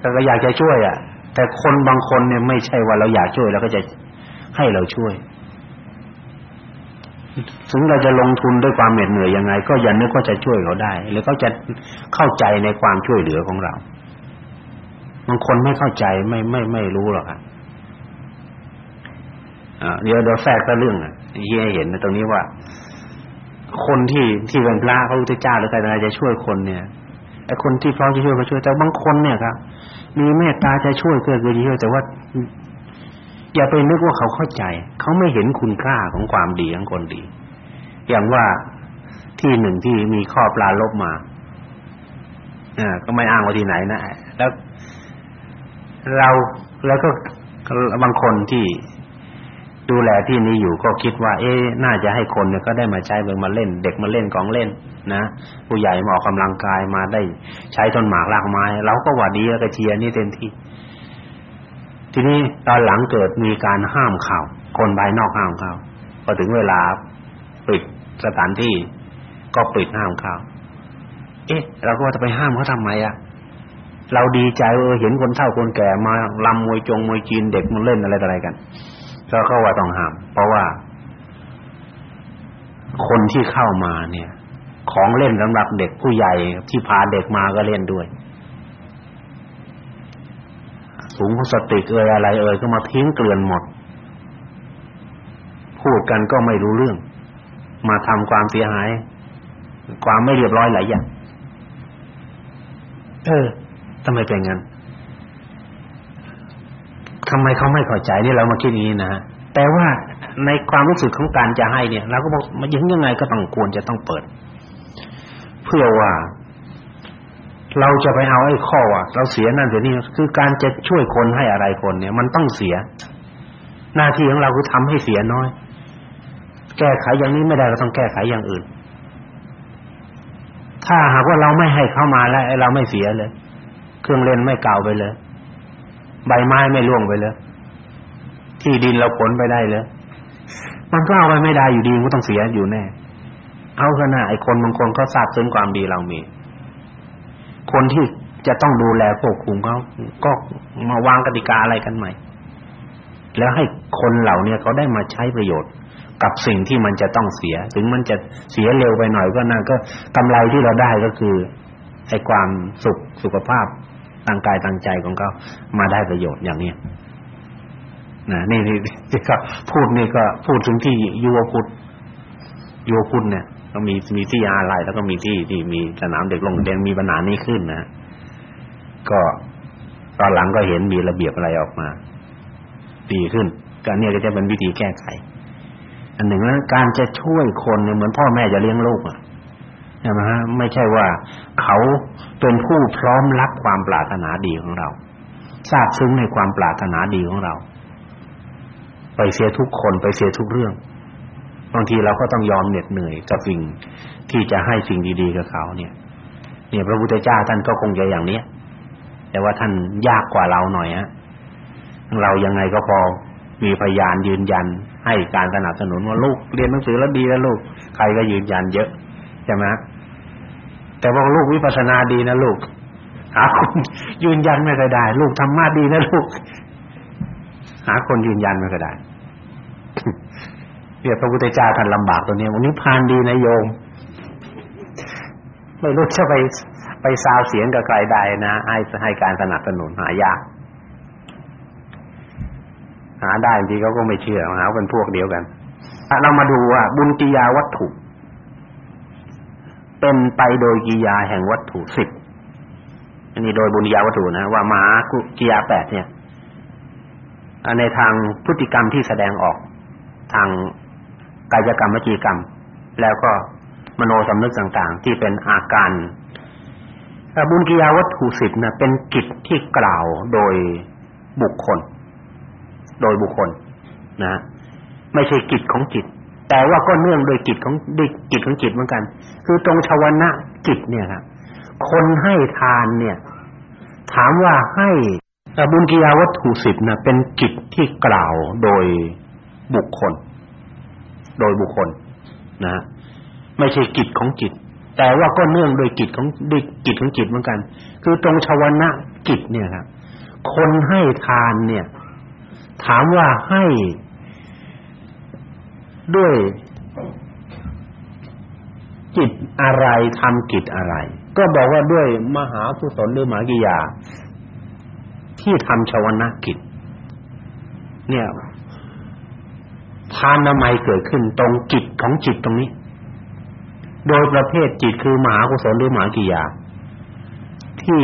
แต่ก็อยากจะช่วยอะ แต่คนบางคนเนี่ยไม่ใช่ว่าเราอยากช่วยแล้วก็จะให้เราช่วยถึงเราจะลงทุนด้วยความเหน็ดเหนื่อยยังไง ก็อย่านึกว่าจะช่วยเขาได้ หรือเขาจะเข้าใจในความช่วยเหลือของเราบางคนไม่เข้าใจไม่ไม่ไม่รู้หรอกอะอ่าเดี๋ยวเดี๋ยวแทรกก็เรื่องอะที่ให้เห็นในตรงนี้ว่า คนที่ที่เป็นพระพระพุทธเจ้าหรือใครจะช่วยคนเนี่ยไอ้คนที่พร้อมจะช่วยก็ช่วยแต่บางคนเนี่ยครับมีเมตตาจะช่วยเพื่อจะช่วยแต่ว่า อย่าไปนึกว่าเขาเข้าใจ เขาไม่เห็นคุณค่าของความดีของคนดี อย่างว่าที่หนึ่งที่มีข้อปลาลบมาอ่าก็ไม่อ้างว่าที่ไหนนะแล้วเราแล้วก็บางคนที่ ดูแลที่นี้อยู่ก็คิดว่า เอ๊ะน่าจะให้คนเนี่ยก็ได้มาใช้เบิ่งมาเล่น เด็กมาเล่นของเล่น นะผู้ใหญ่มาออกกำลังกายมาได้ใช้ต้นหมากรากไม้เราก็ว่าดีแล้วก็เชียร์นี่เต็มที่ ทีนี้ตอนหลังเกิดมีการห้ามเข้าคนภายนอกห้ามเข้าพอถึงเวลาปิดสถานที่ก็ปิดห้ามเข้าเอ๊ะ เราก็จะไปห้ามเขาทำไมอะ เราดีใจเออเห็นคนเฒ่าคนแก่มาลำมวยจงมวยจีนเด็กมันเล่นอะไรอะไรกันก็เข้าว่าต้องห้าม เพราะว่า คนที่เข้ามาเนี่ย ของเล่นสำหรับเด็กผู้ใหญ่ที่พาเด็กมาก็เล่นด้วยสูงพลาสติกเอ่ยอะไรเอ่ยก็มาทิ้งเกลื่อนหมด พูดกันก็ไม่รู้เรื่อง มาทำความเสียหาย ความไม่เรียบร้อยหลายอย่างเออ ทำไมเป็นงั้นทำไมเขาไม่เข้าใจนี่เรามาคิดอย่างนี้นะแต่ว่าในความรู้สึกของการจะให้เนี่ยเราก็บอกมันยังยังไงก็ต้องควรจะต้องเปิด เพื่อว่า เราจะไปเอาไอ้ข้อว่าเราเสียนั่นเสียนี่คือการจะช่วยคนให้อะไรคนเนี่ย มันต้องเสีย หน้าที่ของเราคือทำให้เสียน้อย แก้ไขอย่างนี้ไม่ได้เราต้องแก้ไขอย่างอื่น ถ้าหากว่าเราไม่ให้เข้ามาแล้วเราไม่เสียเลย เครื่องเล่นไม่เก่าไปเลยใบไม้ไม่ร่วงไปเลยที่ดินเราขนไปได้เลยมันก็เอาไปไม่ได้อยู่ดีมันก็ต้องเสียอยู่แน่ เอาขนาดไอ้คนบางคนก็ทราบซึ้งความดีเรามี คนที่จะต้องดูแลควบคุมเขาก็มาวางกติกาอะไรกันใหม่ แล้วให้คนเหล่านี้เขาได้มาใช้ประโยชน์กับสิ่งที่มันจะต้องเสีย ถึงมันจะเสียเร็วไปหน่อยก็นั่นก็กำไรที่เราได้ก็คือไอ้ความสุขสุขภาพ ทางกายทางใจของเขามาได้ประโยชน์อย่างนี้นะนี่นี่ก็พูดนี่ก็พูดถึงที่ยุวพุทธยุวพุทธเนี่ยก็มีมีที่อะไรแล้วก็มีที่ที่มีสนามเด็กลงเรียนมีปัญหานี้ขึ้นนะก็ตอนหลังก็เห็นมีระเบียบอะไรออกมาดีขึ้นก็เนี่ยก็จะเป็นวิธีแก้ไข อันหนึ่งแล้วการจะช่วยคนเนี่ยเหมือนพ่อแม่จะเลี้ยงลูกอะ ช่ไหมฮะไม่ใช่ว่าเขาเป็นผู้พร้อมรับความปรารถนาดีของเราทราบซึ้งในความปรารถนาดีของเรา ไปเสียทุกคนไปเสียทุกเรื่องบางทีเราก็ต้องยอมเหน็ดเหนื่อยกับสิ่งที่จะให้สิ่งดีๆกับเขาเนี่ย เนี่ยพระพุทธเจ้าท่านก็คงจะอย่างเนี้ยแต่ว่าท่านยากกว่าเราหน่อยฮะเรายังไงก็พอมีพยานยืนยัน ให้การสนับสนุนว่าลูกเรียนหนังสือแล้วดีแล้วลูก ใครก็ยืนยันเยอะใช่ไหม แต่ว่าลูกวิปัสสนาดีนะลูกหาคนยืนยันไม่ได้ ลูกธรรมะดีนะลูก หาคนยืนยันไม่ได้เนี่ยพระพุทธเจ้าท่านลำบากตัวนี้วันนี้พานดีนะโยมไม่รู้จะไปไปซาวเสียงกับใครใดนะให้ให้การสนับสนุนหายากหาได้จริงเขาก็ไม่เชื่อหาเป็นพวกเดียวกันเรามาดูว่าบุญกิยาวัตถุ เป็นไปโดยกิยาแห่งวัตถุสิบอันนี้โดยบุญกิยาวัตถุนะว่ามากิยาแปดเนี่ยในทางพฤติกรรมที่แสดงออกทางกายกรรมวจีกรรม แล้วก็มโนสำนึกต่างๆ ที่เป็นอาการบุญกิยาวัตถุสิบนะเป็นกิจที่กล่าวโดยบุคคล โดยบุคคลนะ ไม่ใช่กิจของจิต แต่ว่าก็เนื่องโดยกิจของด้วยกิจของจิตเหมือนกัน คือตรงชวนะกิจเนี่ยครับคนให้ทานเนี่ย ถามว่าให้บุญกิยาวัตถุสิบนะเป็นกิจที่กล่าวโดยบุคคล โดยบุคคลนะไม่ใช่กิจของจิต แต่ว่าก็เนื่องโดยกิจของด้วยกิจของจิตเหมือนกัน คือตรงชวนะกิจเนี่ยครับคนให้ทานเนี่ย ถามว่าให้ ด้วยจิตอะไรทำกิจอะไร ก็บอกว่าด้วยมหากุศลหรือมหากิยา ที่ทำชวนากิจ เนี่ยทานนามัยเกิดขึ้นตรงจิตของจิตตรงนี้ โดยประเภทจิตคือมหากุศลหรือมหากิยา ที่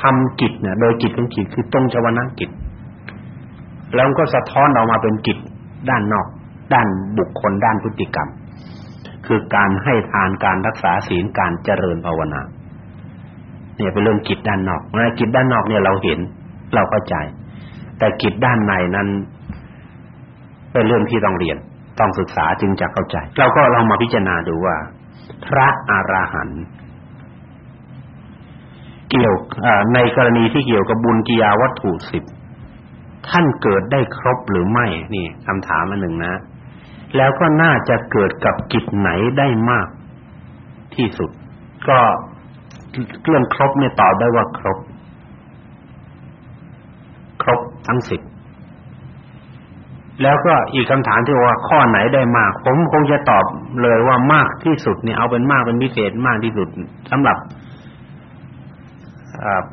ทำกิจเนี่ยโดยจิตของจิตคือตรงชวนากิจ แล้วก็สะท้อนออกมาเป็นกิจด้านนอก ด้านบุคคลด้านพฤติกรรม คือการให้ทานการรักษาศีลการเจริญภาวนาเนี่ยเป็นเรื่องกิจด้านนอกนะกิจด้านนอกเนี่ยเราเห็น เราเข้าใจ แต่กิจด้านในนั้นเป็นเรื่องที่ต้องเรียน ต้องศึกษาจึงจะเข้าใจ เราก็ลองมาพิจารณาดูว่า พระอรหันต์เกี่ยวในกรณีที่เกี่ยวกับบุญกิยาวัตถุสิบท่านเกิดได้ครบหรือไม่ นี่คำถามอันหนึ่งนะ แล้วก็น่าจะเกิดกับกิจไหนได้มากที่สุด ก็เรื่องครบเนี่ยตอบได้ว่าครบ ครบทั้งสิบแล้วก็อีกคำถามที่ว่าข้อไหนได้มาก ผมคงจะตอบเลยว่ามากที่สุดเนี่ยเอาเป็นมากเป็นพิเศษมากที่สุดสำหรับ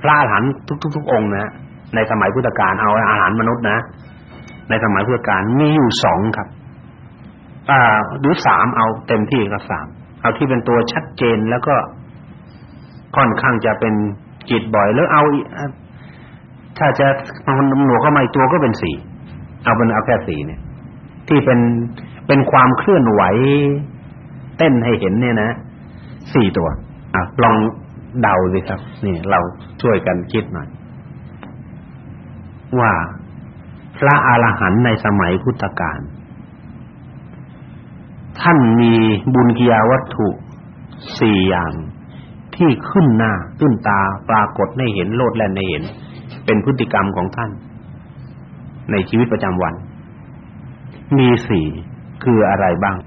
พระอรหันต์ทุกๆองค์นะในสมัยพุทธกาลเอาอาหารมนุษย์นะ ในสมัยพุทธกาลมีอยู่สองครับ หรือสามเอาเต็มที่ก็สามเอาที่เป็นตัวชัดเจนแล้วก็ค่อนข้างจะเป็นจิตบ่อยแล้วเอาถ้าจะมันหนวกเข้ามาอีกตัวก็เป็นสี่เอาเป็นเอาแค่สี่เนี่ย ที่เป็นเป็นความเคลื่อนไหว เต้นให้เห็นเนี่ยนะสี่ตัวอะลองเดาสิครับ นี่เราช่วยกันคิดหน่อยว่าพระอรหันต์ในสมัยพุทธกาล ท่านมีบุญกิยาวัตถุสี่อย่าง ที่ขึ้นหน้าขึ้นตาปรากฏให้เห็นโลดแล่นในเห็น เป็นพฤติกรรมของท่าน ในชีวิตประจำวัน มีสี่คืออะไรบ้าง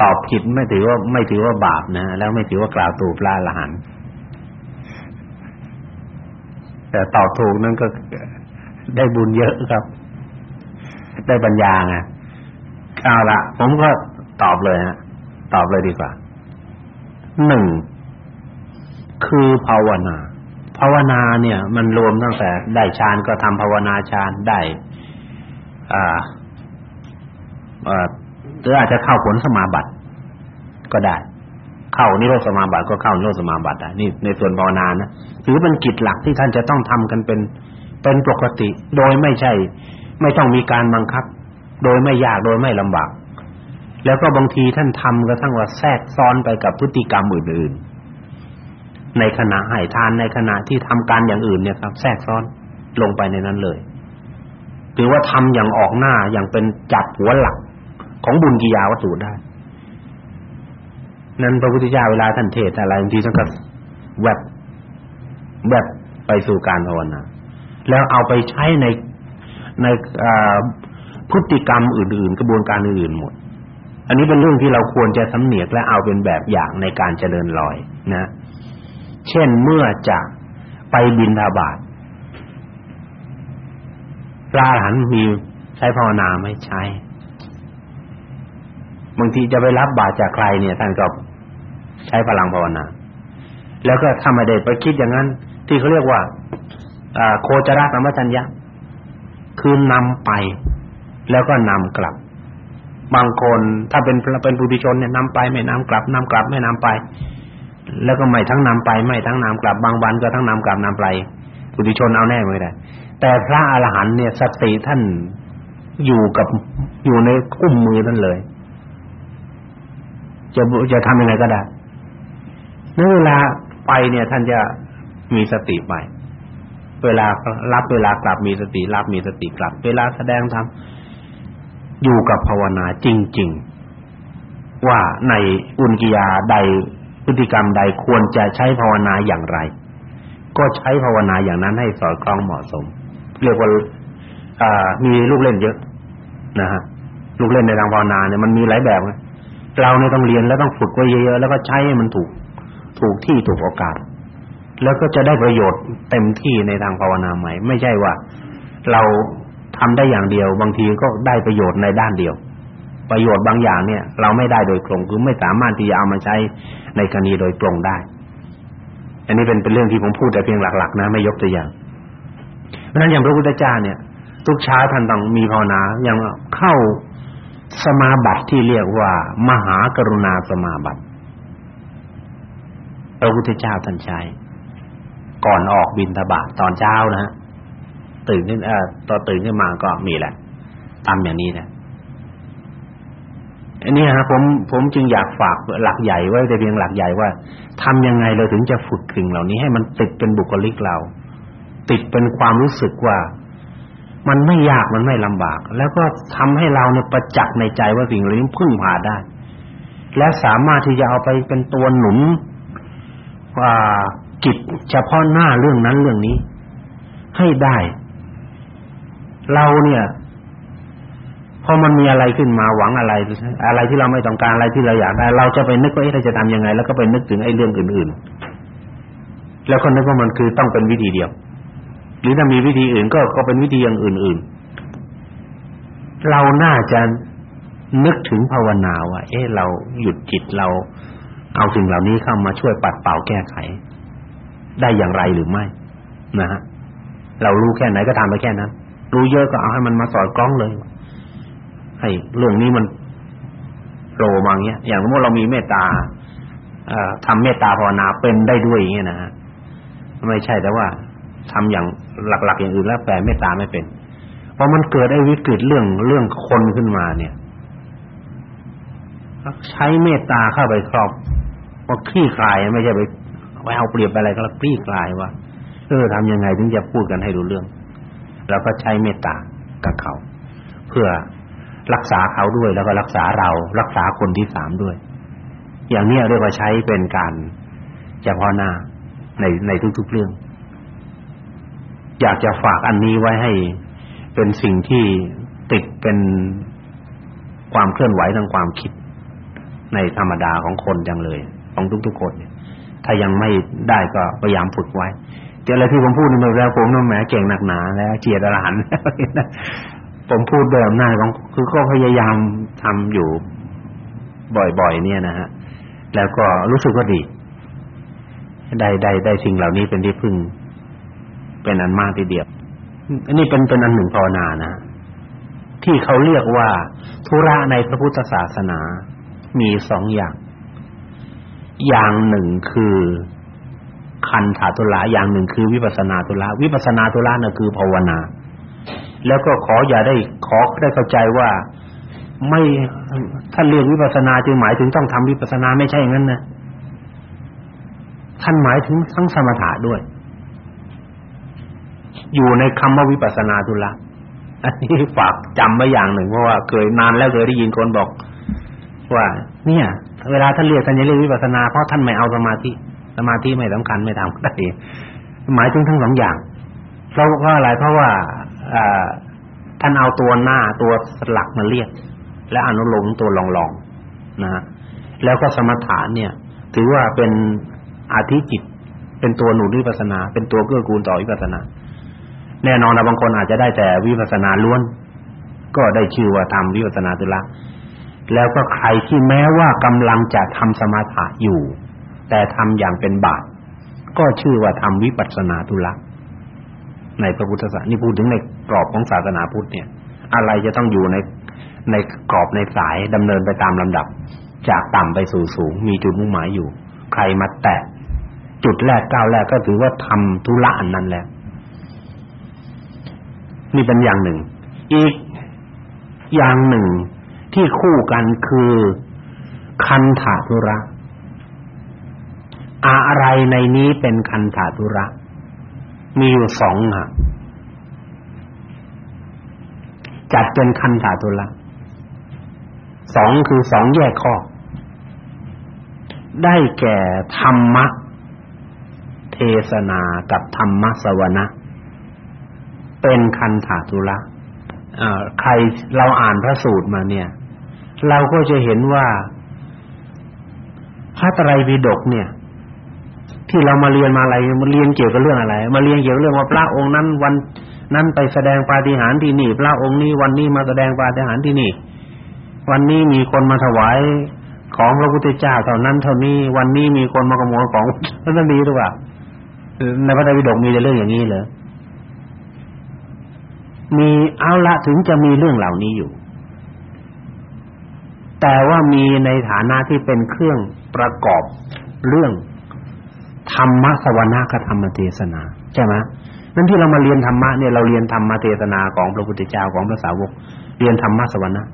ตอบผิดไม่ถือว่าไม่ถือว่าบาปนะ แล้วไม่ถือว่ากล่าวตูปลาละหันแต่ตอบถูกนั่นก็ได้บุญเยอะครับ ได้ปัญญาไงเอาละผมก็ ตอบเลยฮะตอบเลยดีกว่าหนึ่งคือภาวนา ภาวนาเนี่ย มันรวมตั้งแต่ได้ฌานก็ทำภาวนาฌานได้ อ่าอ่าหรืออาจจะเข้าผลสมาบัติก็ได้ เข้านิโรธสมาบัติก็เข้านิโรธสมาบัติได้นี่ในส่วนภาวนานะถือเป็นกิจหลักที่ท่านจะต้องทำกันเป็นเป็นปกติ โดยไม่ใช่ ไม่ต้องมีการบังคับ โดยไม่ยากโดยไม่ลำบาก แล้วก็บางทีท่านทำกระทั่งว่าแทรกซ้อนไปกับพฤติกรรมอื่นๆในขณะให้ทานในขณะที่ทำการอย่างอื่นเนี่ยครับ แทรกซ้อนลงไปในนั้นเลยหรือว่าทำอย่างออกหน้าอย่างเป็นจัดหัวหลักของบุญกิยาวัตถุได้ นั้นพระพุทธเจ้าเวลาท่านเทศอะไรบางทีท่านก็แวบแวบไปสู่การภาวนาแล้วเอาไปใช้ในในพฤติกรรมอื่น ๆ กระบวนการอื่นๆหมด อันนี้เป็นเรื่องที่เราควรจะสำเนียกและเอาเป็นแบบอย่างในการเจริญรอยนะ เช่นเมื่อจะไปบินทบาทพระอรหันต์มีใช้ภาวนาไม่ใช้บางทีจะไปรับบาตรจากใครเนี่ยท่านก็ใช้พลังภาวนา แล้วก็ถ้าไม่ได้ไปคิดอย่างนั้น ที่เขาเรียกว่าโคจรสัมปชัญญะคือนำไปแล้วก็นำกลับ บางคนถ้าเป็นเป็นปุถุชนเนี่ยนำไปไม่นำกลับนำกลับไม่นำไป แล้วก็ไม่ทั้งนำไปไม่ทั้งนำกลับบางวันก็ทั้งนำกลับนำไปปุถุชนเอาแน่ไม่ได้แต่พระอรหันต์เนี่ยสติท่านอยู่กับอยู่ในคุ้มมือท่านเลย จะจะทำยังไงก็ได้ในเวลาไปเนี่ย ท่านจะมีสติไปเวลารับเวลากลับมีสติรับมีสติกลับ เวลาแสดงธรรม อยู่กับภาวนาจริง ๆ ว่าในอุนกิยาใดพฤติกรรมใดควรจะใช้ภาวนาอย่างไร ก็ใช้ภาวนาอย่างนั้นให้สอดคล้องเหมาะสม เรียกว่าอ่ามีลูกเล่นเยอะนะฮะลูกเล่นในทางภาวนาเนี่ยมันมีหลายแบบเราเนี่ยต้องเรียนแล้วต้องฝึกไว้เยอะๆแล้วก็ใช้ให้มันถูก ถูกที่ถูกโอกาส แล้วก็จะได้ประโยชน์เต็มที่ในทางภาวนาใหม่ ไม่ใช่ว่า เรา ทำได้อย่างเดียว บางทีก็ได้ประโยชน์ในด้านเดียว ประโยชน์บางอย่างเนี่ย เราไม่ได้โดยตรงคือไม่สามารถที่จะเอามาใช้ในกรณีโดยตรงได้ อันนี้เป็นเป็นเรื่องที่ผมพูดแต่เพียงหลักๆนะไม่ยกตัวอย่างเพราะฉะนั้นอย่างพระพุทธเจ้าเนี่ย ทุกเช้าท่านต้องมีภาวนาอย่างเข้าสมาบัติที่เรียกว่า มหากรุณาสมาบัติพระพุทธเจ้าท่านใช้ก่อนออกบิณฑบาตตอนเช้านะฮะ ตื่นขึ้นเออตอนตื่นขึ้นมาก็มีแหละทำอย่างนี้นะอันนี้ฮะผมผมจึงอยากฝากหลักใหญ่ไว้แต่เพียงหลักใหญ่ว่าทำยังไงเราถึงจะฝึกสิ่งเหล่านี้ให้มันติดเป็นบุคลิกเรา ติดเป็นความรู้สึกว่า มันไม่ยากมันไม่ลำบาก แล้วก็ทำให้เราเนี่ยประจักษ์ในใจว่าสิ่งเหล่านี้พึ่งพาได้ และสามารถที่จะเอาไปเป็นตัวหนุนว่ากิจเฉพาะหน้าเรื่องนั้นเรื่องนี้ ให้ได้ เราเนี่ยพอมันมีอะไรขึ้นมาหวังอะไร อะไรที่เราไม่ต้องการอะไรที่เราอยากได้เราจะไปนึกว่าเอ๊ะเราจะทำยังไง แล้วก็ไปนึกถึงไอ้เรื่องอื่นๆ แล้วก็นึกว่ามันคือต้องเป็นวิธีเดียว หรือถ้ามีวิธีอื่นก็ก็เป็นวิธีอย่างอื่นๆ เราน่าจะนึกถึงภาวนาว่า เอ๊ะเราหยุดจิตเราเอาสิ่งเหล่านี้เข้ามาช่วยปัดเป่าแก้ไข ได้อย่างไรหรือไม่ นะฮะเรารู้แค่ไหนก็ทำไปแค่นั้น รู้เยอะก็เอาให้มันมาสอดคล้องเลยให้เรื่องนี้มันโผล่มาเงี้ย อย่างสมมติเรามีเมตตาเอ่อทำเมตตาภาวนาเป็นได้ด้วยอย่างเงี้ยนะฮะไม่ใช่แต่ว่าทำอย่างหลัก ๆ อย่างอื่นแล้วแปลเมตตาไม่เป็นพอมันเกิดไอ้วิกฤตเรื่องเรื่องคนขึ้นมาเนี่ยใช้เมตตาเข้าไปครอบว่าคลี่คลายไม่ใช่ไปไปเอาเปรียบอะไรก็คลี่คลายว่าเออทำยังไงถึงจะพูดกันให้รู้เรื่อง เราก็ใช้เมตตากับเขา เพื่อรักษาเขาด้วยแล้วก็รักษาเรารักษาคนที่สามด้วย อย่างนี้เรียกว่าใช้เป็นการเฉพาะหน้าในในทุกๆเรื่อง อยากจะฝากอันนี้ไว้ให้เป็นสิ่งที่ติดเป็นความเคลื่อนไหวทางความคิด ในธรรมดาของคนจังเลย ของทุกๆคนเนี่ยถ้ายังไม่ได้ก็พยายามฝึกไว้ เดี๋ยวอะไรที่ผมพูดนี่ไม่แล้วผมน้องแหมเก่งหนักหนาแล้วเจียดอรหันผมพูดด้วยอำนาจของคือก็พยายามทำอยู่บ่อยๆเนี่ยนะฮะแล้วก็รู้สึกว่าดีได้ได้ได้สิ่งเหล่านี้เป็นที่พึ่ง เป็นอันมากทีเดียวอันนี้เป็นเป็นอันหนึ่งภาวนานะ ที่เขาเรียกว่าธุระในพระพุทธศาสนามีสองอย่าง อย่างหนึ่งคือ คันธาตุละอย่างหนึ่งคือวิปัสนาตุละวิปัสนาตุละน่ะคือภาวนา แล้วก็ขออย่าได้ขอได้เข้าใจว่าไม่ท่านเรียกวิปัสนาจึงหมายถึงต้องทำวิปัสนาไม่ใช่อย่างนั้นนะท่านหมายถึงทั้งสมถะด้วย อยู่ในคำว่าวิปัสนาตุละอันนี้ฝากจำไว้อย่างหนึ่งเพราะว่าเคยนานแล้วเคยได้ยินคนบอกว่า เนี่ย เวลาท่านเรียกท่านจะเรียกวิปัสนาเพราะท่านไม่เอาสมาธิ สมาธิไม่สำคัญไม่ทำได้หมายถึงทั้งสองอย่างเพราะว่าอะไรเพราะว่าท่านเอาตัวหน้าตัวหลักมาเรียก และอนุโลมตัวรองๆนะฮะแล้วก็สมถานเนี่ย ถือว่าเป็นอาธิจิต เป็นตัวหนุนวิปัสนา เป็นตัวเกื้อกูลต่อวิปัสนา แน่นอนนะบางคนอาจจะได้แต่วิปัสนาล้วน ก็ได้ชื่อว่าทำวิปัสนาตุละแล้วก็ใครที่แม้ว่ากำลังจะทำสมาธิอยู่ แต่ทำอย่างเป็นบาตรก็ชื่อว่าทำวิปัสสนาตุละในพระพุทธศาสนานี่พูดถึงในกรอบของศาสนาพุทธเนี่ย อะไรจะต้องอยู่ในในกรอบในสายดำเนินไปตามลำดับ จากต่ำไปสู่สูง มีจุดมุ่งหมายอยู่ ใครมาแตะจุดแรกก้าวแรกก็ถือว่าทำธุระอันนั้นแล้วนี่เป็นอย่างหนึ่ง อีกอย่างหนึ่งที่คู่กันคือคันธาธุระ อะไรในนี้เป็นคันธาธุระ มีอยู่สองอะจัดเป็นคันธาธุระสองคือสองแยกข้อ ได้แก่ธรรมะ เทศนากับธรรมะสวนะ เป็นคันธาธุระใครเราอ่านพระสูตรมาเนี่ย เราก็จะเห็นว่าพระไตรปิฎกเนี่ย ที่เรามาเรียนมาอะไรมาเรียนเกี่ยวกับเรื่องอะไร มาเรียนเกี่ยวกับเรื่องว่าพระองค์นั้นวันนั้นไปแสดงปาฏิหาริย์ที่นี่ พระองค์นี้วันนี้มาแสดงปาฏิหาริย์ที่นี่ วันนี้มีคนมาถวายของพระพุทธเจ้าเท่านั้นเท่านี้วันนี้มีคนมาขโมยของนั่นดีหรือเปล่าในพระไตรปิฎกมีแต่เรื่องอย่างนี้เหรอมีเอาละถึงจะมีเรื่องเหล่านี้อยู่ แต่ว่ามีในฐานะที่เป็นเครื่องประกอบเรื่อง ธรรมะสวนาคธรรมเทศนาใช่ไหมนั่นที่เรามาเรียนธรรมะเนี่ยเราเรียนธรรมเทศนาของพระพุทธเจ้าของพระสาวก เรียนธรรมะสวนะ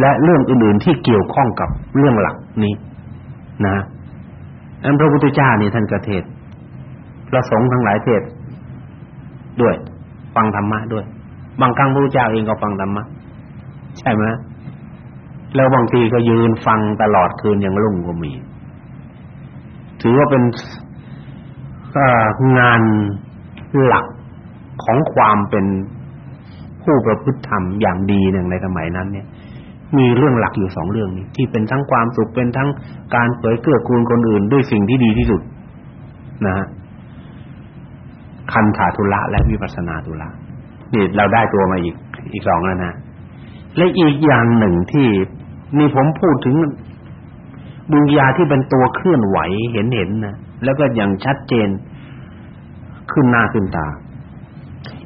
และเรื่องอื่นๆที่เกี่ยวข้องกับเรื่องหลักนี้นะอันพระพุทธเจ้านี่ท่านก็เทศพระสงฆ์ทั้งหลายเทศด้วย ฟังธรรมะด้วย บางครั้งพระพุทธเจ้าเองก็ฟังธรรมะใช่ไหมแล้วบางทีก็ยืนฟังตลอดคืนอย่างรุ่งก็มี ถือว่าเป็นงานหลักของความเป็นผู้ประพฤติธรรมอย่างดีหนึ่งในสมัยนั้น เนี่ย มีเรื่องหลักอยู่สองเรื่องนี้ที่เป็นทั้งความสุขเป็นทั้งการเผยเกื้อกูลคนอื่นด้วยสิ่งที่ดีที่สุด นะฮะคันธาธุระและวิปัสสนาธุระนี่เราได้ตัวมาอีกอีกสองแล้วนะและอีกอย่างหนึ่งที่นี่ผมพูดถึง บุญญาที่เป็นตัวเคลื่อนไหวเห็นเห็นนะแล้วก็อย่างชัดเจนขึ้นหน้าขึ้นตา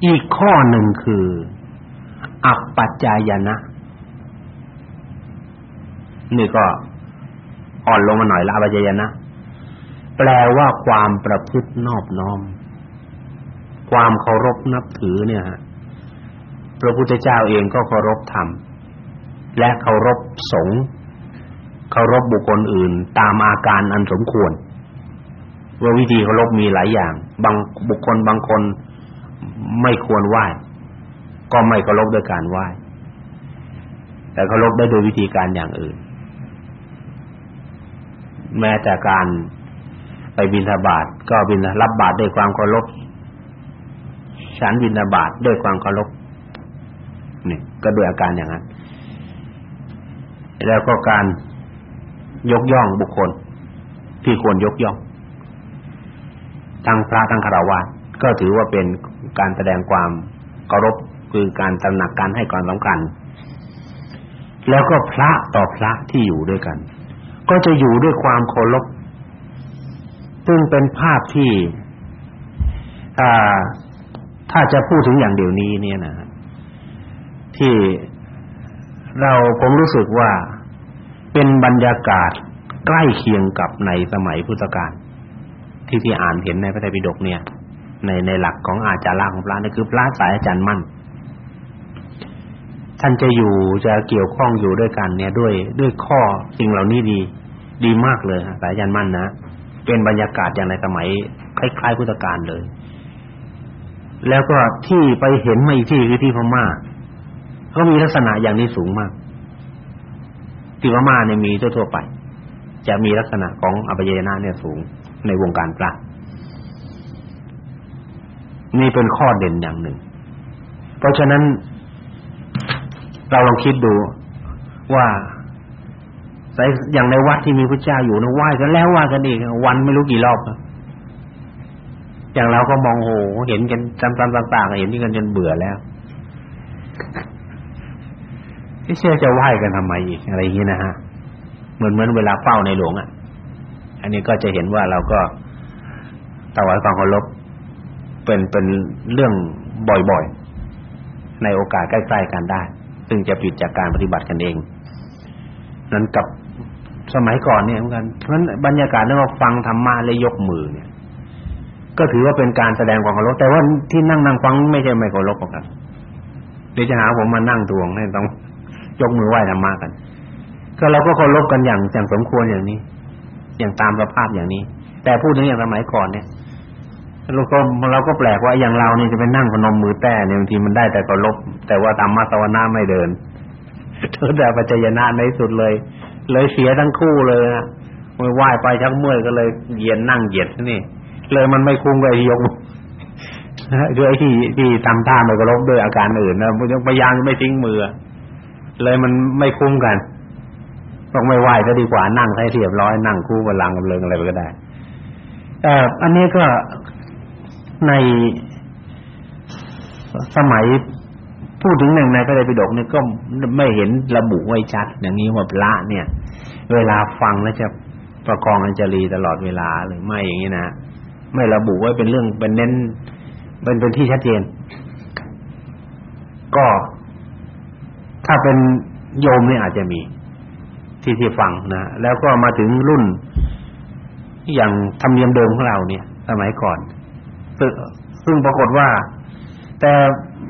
อีกข้อหนึ่งคืออัปปัจจายนะ นี่ก็อ่อนลงมาหน่อยละอัปปัจจายนะ แปลว่าความประพฤตินอบน้อม ความเคารพนับถือเนี่ยฮะพระพุทธเจ้าเองก็เคารพธรรมและเคารพสงฆ์ เคารพบุคคลอื่นตามอาการอันสมควรว่าวิธีเคารพมีหลายอย่าง บางบุคคลบางคนไม่ควรไหว้ก็ไม่เคารพด้วยการไหว้แต่เคารพได้โดยวิธีการอย่างอื่น แม้แต่การไปบิณฑบาตก็บิณฑรับบาตรด้วยความเคารพฉันบิณฑบาตด้วยความเคารพนี่ก็ด้วยอาการอย่างนั้น แล้วก็การ ยกย่องบุคคล ที่ควรยกย่องทั้งพระทั้งฆรวาสก็ถือว่าเป็นการแสดงความเคารพคือการตระหนักการให้ความสำคัญ แล้วก็พระต่อพระที่อยู่ด้วยกัน ก็จะอยู่ด้วยความเคารพซึ่งเป็นภาพที่อ่าถ้าจะพูดถึงอย่างเดี๋ยวนี้เนี่ยนะที่เราผมรู้สึกว่า เป็นบรรยากาศใกล้เคียงกับในสมัยพุทธกาลที่ที่อ่านเห็นในพระไตรปิฎกเนี่ย ในในหลักของอาจารย์ของพระนี่คือพระสายอาจารย์มั่น ท่านจะอยู่จะเกี่ยวข้องอยู่ด้วยกันเนี่ยด้วยด้วยข้อสิ่งเหล่านี้ดีดีมากเลยสายอาจารย์มั่นนะเป็นบรรยากาศอย่างในสมัยคล้ายๆพุทธกาลเลย แล้วก็ที่ไปเห็นมาอีกที่คือที่พม่าเขามีลักษณะอย่างนี้สูงมาก ที่พม่าเนี่ยมีทั่วๆไป จะมีลักษณะของอภิยนาเนี่ยสูงในวงการพระนี่เป็นข้อเด่นอย่างหนึ่ง เพราะฉะนั้น เราลองคิดดูว่าอย่างในวัดที่มีพระเจ้าอยู่นะไหว้กันแล้วไหว้กันอีกวันไม่รู้กี่รอบอย่างเราก็มองโหเห็นกันซ้ำๆต่างๆเห็นที่กันจนเบื่อแล้ว ที่เชื่อจะไหว้กันทำไมอีกอะไรอย่างนี้นะฮะเหมือนเหมือนเวลาเฝ้าในหลวงอะ อันนี้ก็จะเห็นว่าเราก็ถวายความเคารพเป็นเป็นเรื่องบ่อยๆ ในโอกาสใกล้ๆกันได้ ซึ่งจะผิดจากการปฏิบัติกันเอง นั้นกับสมัยก่อนเนี่ยเหมือนกันเพราะฉะนั้นบรรยากาศนั้นว่าฟังธรรมะและยกมือเนี่ย ก็ถือว่าเป็นการแสดงความเคารพแต่ว่าที่นั่งนั่งฟังไม่ใช่ไม่เคารพกันเดี๋ยวจะหาผมมานั่งตวงให้ต้อง ยกมือไหว้ธรรมะกัน ก็เราก็เคารพกันอย่างอย่างสมควรอย่างนี้ อย่างตามสภาพอย่างนี้ แต่พูดถึงอย่างสมัยก่อนเนี่ยเราก็เราก็แปลกว่าอย่างเราเนี่ยจะไปนั่งพนมมือแต่เนี่ยบางทีมันได้แต่เคารพแต่ว่าตามมาสวนาไม่เดินเธอแต่ปัจจยนะในสุดเลย เลยเสียทั้งคู่เลยนะมือไหว้ไปชักเมื่อยก็เลยเย็นนั่งเหยียดนี่ เลยมันไม่คุ้มกับยกด้วยที่ที่ทำท่าไม่เคารพด้วยอาการอื่นนะพยายามไม่ทิ้งมือ เลยมันไม่คุ้มกันต้องไม่ไหวก็ดีกว่านั่งให้เรียบร้อยนั่งคู่บัลลังก์กับเลิงอะไรไปก็ได้เอ่ออันนี้ก็ในสมัยพูดถึงหนึ่งในพระไตรปิฎกนี่ก็ไม่เห็นระบุไว้ชัด อย่างนี้ว่าพระเนี่ย เวลาฟังแล้วจะประกองอัญชลีตลอดเวลาหรือไม่อย่างนี้นะไม่ระบุไว้เป็นเรื่องเป็นเน้นเป็นเป็นที่ชัดเจน ก็ ถ้าเป็นโยมนี่อาจจะมี ที่ที่ฟังนะแล้วก็มาถึงรุ่น อย่างธรรมเนียมเดิมของเราเนี่ย สมัยก่อนซึ่งปรากฏว่า แต่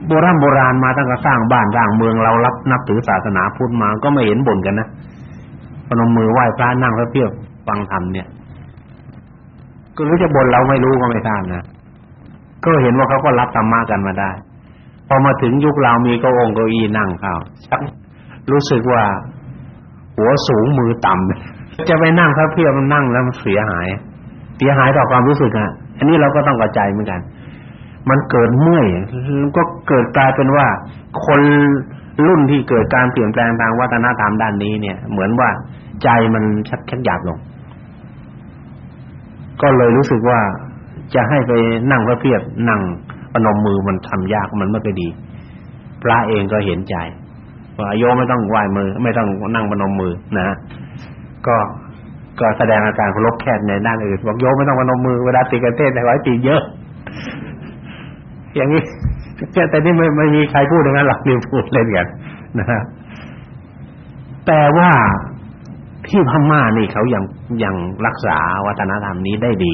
โบราณโบราณมาตั้งแต่สร้างบ้านสร้างเมืองเรารับนับถือศาสนาพุทธมาก็ไม่เห็นบ่นกันนะพนมมือไหว้พระนั่งพระเพียบฟังธรรมเนี่ย ก็รู้จะบ่นเราไม่รู้ก็ไม่ทราบนะก็เห็นว่าเขาก็รับธรรมะกันมาได้ พอมาถึงยุคเรามีเก้าองค์เก้าอี้นั่งเข้าชักรู้สึกว่า หัวสูงมือต่ำจะไปนั่งพระเพียบมันนั่งแล้วมันเสียหาย เสียหายต่อความรู้สึกอะ อันนี้เราก็ต้องเข้าใจเหมือนกัน มันเกิดเมื่อยก็เกิดกลายเป็นว่า คนรุ่นที่เกิดการเปลี่ยนแปลงทางวัฒนธรรมด้านนี้เนี่ย เหมือนว่าใจมันชักชักหยาบลง ก็เลยรู้สึกว่าจะให้ไปนั่งพระเพียบนั่ง นมมือมันทำยากมันไม่ค่อยดี พระเองก็เห็นใจว่าโยมไม่ต้องไหว้มือ ไม่ต้องนั่งพนมมือนะก็ก็แสดงอาการเคารพแค่ในด้านอื่นบอกโยมไม่ต้องพนมมือเวลาตีกันเทศแต่ไว้ตีเยอะ อย่างนี้แต่นี่ไม่ไม่มีใครพูดอย่างนั้นหรอกนี่พูดเล่นกันนะฮะแต่ว่าที่พม่านี่เขายังยังรักษาวัฒนธรรมนี้ได้ดี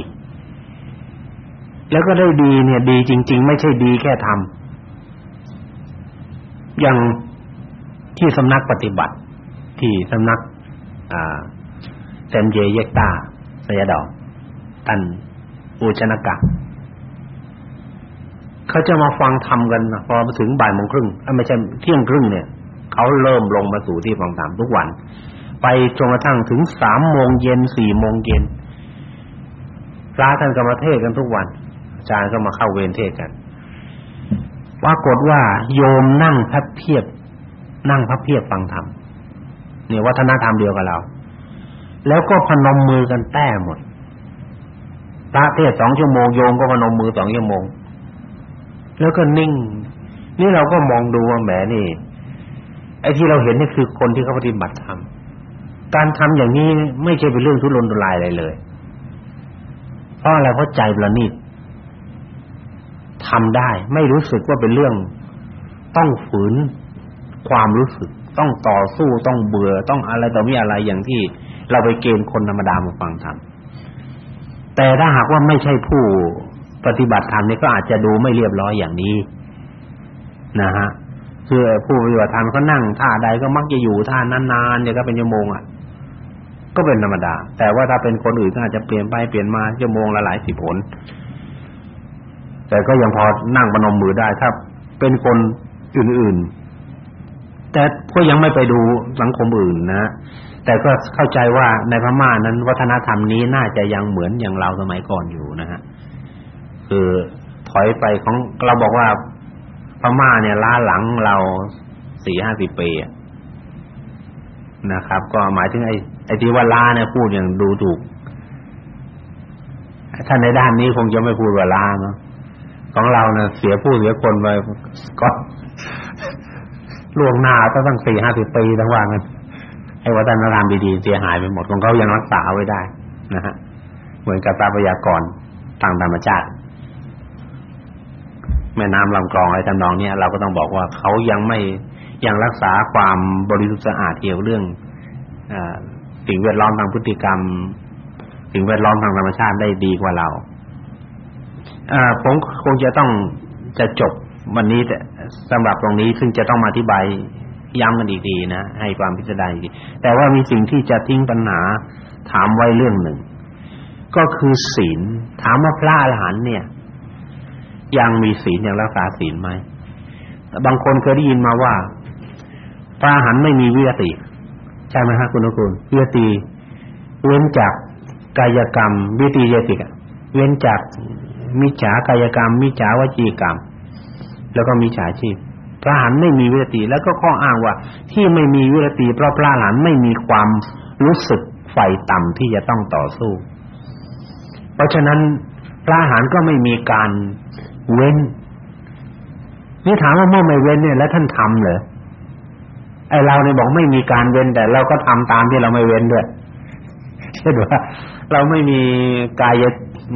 แล้วก็ได้ดีเนี่ยดีจริง ๆ ไม่ใช่ดีแค่ทำอย่างที่สำนักปฏิบัติ ที่สำนักอ่าเซมเจเยกตาสยดอกตันอุชนกะเขาจะมาฟังธรรมกันพอมาถึงบ่ายโมงครึ่งไม่ใช่เที่ยงครึ่งเนี่ยเขาเริ่มลงมาสู่ที่ฟังธรรมทุกวัน ไปจนกระทั่งถึงสามโมงเย็นสี่โมงเย็นพระท่านก็มาเทศกันทุกวัน อาจารย์ก็มาเข้าเวรเทศกันปรากฏว่าโยมนั่งพับเพียบ นั่งพับเพียบฟังธรรมเนี่ยวัฒนธรรมเดียวกับเรา แล้วก็พนมมือกันแต้หมดพระเทศสองชั่วโมงโยมก็พนมมือสองชั่วโมง แล้วก็นิ่ง นี่เราก็มองดูว่าแหมนี่ ไอ้ที่เราเห็นนี่คือคนที่เขาปฏิบัติธรรมการทำอย่างนี้ไม่ใช่เป็นเรื่องทุรนทุรายอะไรเลยเพราะอะไรเพราะใจประณีต ทำได้ ไม่รู้สึกว่าเป็นเรื่อง ต้องฝืนความรู้สึก ต้องต่อสู้ต้องเบื่อต้องอะไรต่อมีอะไรอย่างที่เราไปเกณฑ์คนธรรมดามาฟังธรรมแต่ถ้าหากว่าไม่ใช่ผู้ปฏิบัติธรรมนี่ก็อาจจะดูไม่เรียบร้อยอย่างนี้ นะฮะคือผู้ปฏิบัติธรรมเขานั่งท่าใดก็มักจะอยู่ท่านานๆเนี่ยก็เป็นชั่วโมงอะก็เป็นธรรมดา แต่ว่าถ้าเป็นคนอื่นก็อาจจะเปลี่ยนไปเปลี่ยนมาชั่วโมงละหลายสิบผล แต่ก็ยังพอนั่งประนมมือได้ ถ้าเป็นคนอื่นๆ แต่ก็ยังไม่ไปดูสังคมอื่นนะ แต่ก็เข้าใจว่าในพม่านั้น วัฒนธรรมนี้น่าจะยังเหมือนอย่างเราสมัยก่อนอยู่นะฮะคือถอยไปของเราบอกว่าพม่าเนี่ยล้าหลังเราสี่ห้าสิบปีนะครับ ก็หมายถึงไอ้ไอ้ที่ว่าล้าเนี่ยพูดอย่างดูถูกถ้าในด้านนี้คงจะไม่พูดว่าล้าเนาะ ของเราเนี่ยเสียผู้เสียคนไปก็ล่วงหน้าตั้งสี่ห้าสิบปีทั้งว่างันไอ้วัฒนธรรมดีๆเสียหายไปหมดของเขายังรักษาไว้ได้นะฮะเหมือนกับทรัพยากรทางธรรมชาติ แม่น้ำลำคลองอะไรทำนองเนี้เราก็ต้องบอกว่าเขายังไม่ยังรักษาความบริสุทธิ์สะอาดเกี่ยวเรื่องอสิ่งแวดล้อมทางพฤติกรรม สิ่งแวดล้อมทางธรรมชาติได้ดีกว่าเรา ผมคงจะต้องจะจบวันนี้แต่สำหรับตรงนี้ซึ่งจะต้องมาอธิบายย้ำกันอีกทีนะให้ความพิจารณาอีกทีแต่ว่ามีสิ่งที่จะทิ้งปัญหาถามไว้เรื่องหนึ่ง ก็คือศีล ถามว่าพระอรหันต์เนี่ย ยังมีศีลยังรักษาศีลไหมบางคนเคยได้ยินมาว่า พระอรหันต์ไม่มีวิรติใช่ไหมฮะคุณนุกูลวิรติเว้นจากกายกรรมวิติเยติกเว้นจาก มิจฉากายกรรม มิจฉาวจีกรรม แล้วก็มิจฉาชีพพระหันไม่มีวิรติแล้วก็ข้ออ้างว่าที่ไม่มีวิรติเพราะพระหันไม่มีความรู้สึกไฟต่ำที่จะต้องต่อสู้ เพราะฉะนั้นพระหันก็ไม่มีการเว้นนี่ถามว่าเมื่อไม่เว้นเนี่ยแล้วท่านทำเหรอไอเราเนี่ยบอกไม่มีการเว้นแต่เราก็ทำตามที่เราไม่เว้นด้วยใช่ไหมเราไม่มีกาย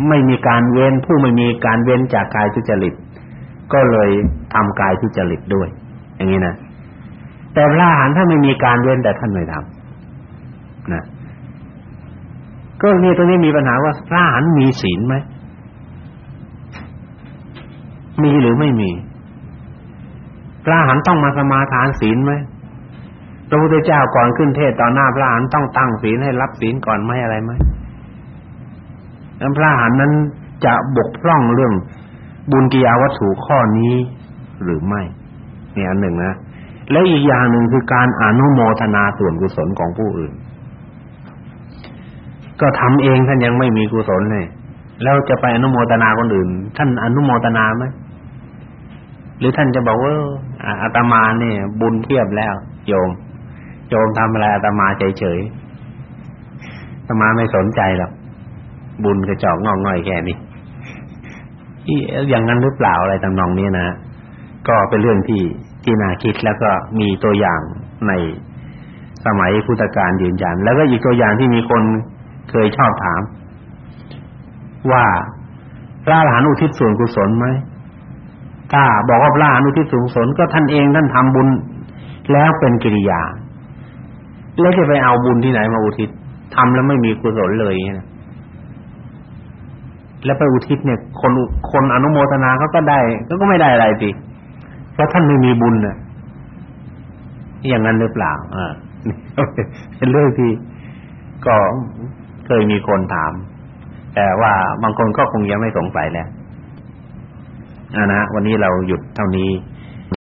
ไม่มีการเว้นผู้ไม่มีการเว้นจากกายทุจริต ก็เลยทำกายทุจริตด้วย อย่างนี้นะแต่พระอรหันต์ถ้าไม่มีการเว้นแต่ท่านไม่ทำนะก็นี่ตรงนี้มีปัญหาว่าพระอรหันต์มีศีลไหมมีหรือไม่มีพระอรหันต์ต้องมาสมาทานศีลไหมพระพุทธเจ้าก่อนขึ้นเทศต่อหน้าพระอรหันต์ต้องตั้งศีลให้รับศีลก่อนไหมอะไรไหม นั้นพระอรหันต์นั้นจะบกพร่องเรื่องบุญกิยาวัตถุข้อนี้หรือไม่เนี่ยอันหนึ่งนะแล้วอีกอย่างหนึ่งคือการอนุโมทนาส่วนกุศลของผู้อื่น ก็ทำเองท่านยังไม่มีกุศลเลยแล้วจะไปอนุโมทนาคนอื่น ท่านอนุโมทนาไหมหรือท่านจะบอกว่าอาตมาเนี่ย บุญเทียบแล้ว โยม โยมทำอะไรอาตมาเฉยๆอาตมาไม่สนใจหรอก บุญกระจอกงอกง่อยแค่นี้อย่างนั้นหรือเปล่าอะไรทำนองนี้นะก็เป็นเรื่องที่ที่น่าคิดแล้วก็มีตัวอย่างในสมัยพุทธกาลยืนยัน แล้วก็อีกตัวอย่างที่มีคนเคยชอบถาม ว่าพระอรหันต์อุทิศส่วนกุศลไหมถ้าบอกว่าพระอรหันต์อุทิศส่วนกุศลก็ท่านเองท่านทำบุญ แล้วเป็นกิริยา แล้วจะไปเอาบุญที่ไหนมาอุทิศทำแล้วไม่มีกุศลเลยนี่ย แล้วไปอุทิศเนี่ย คนคนอนุโมทนาเขาก็ได้เขาก็ไม่ได้อะไรสิเพราะท่านไม่มีบุญน่ะอย่างนั้นหรือเปล่าอ่าเป็นเรื่องที่ก็เคยมีคนถาม แต่ว่าบางคนก็คงยังไม่สงสัยแล้วอ่านะวันนี้เราหยุดเท่านี้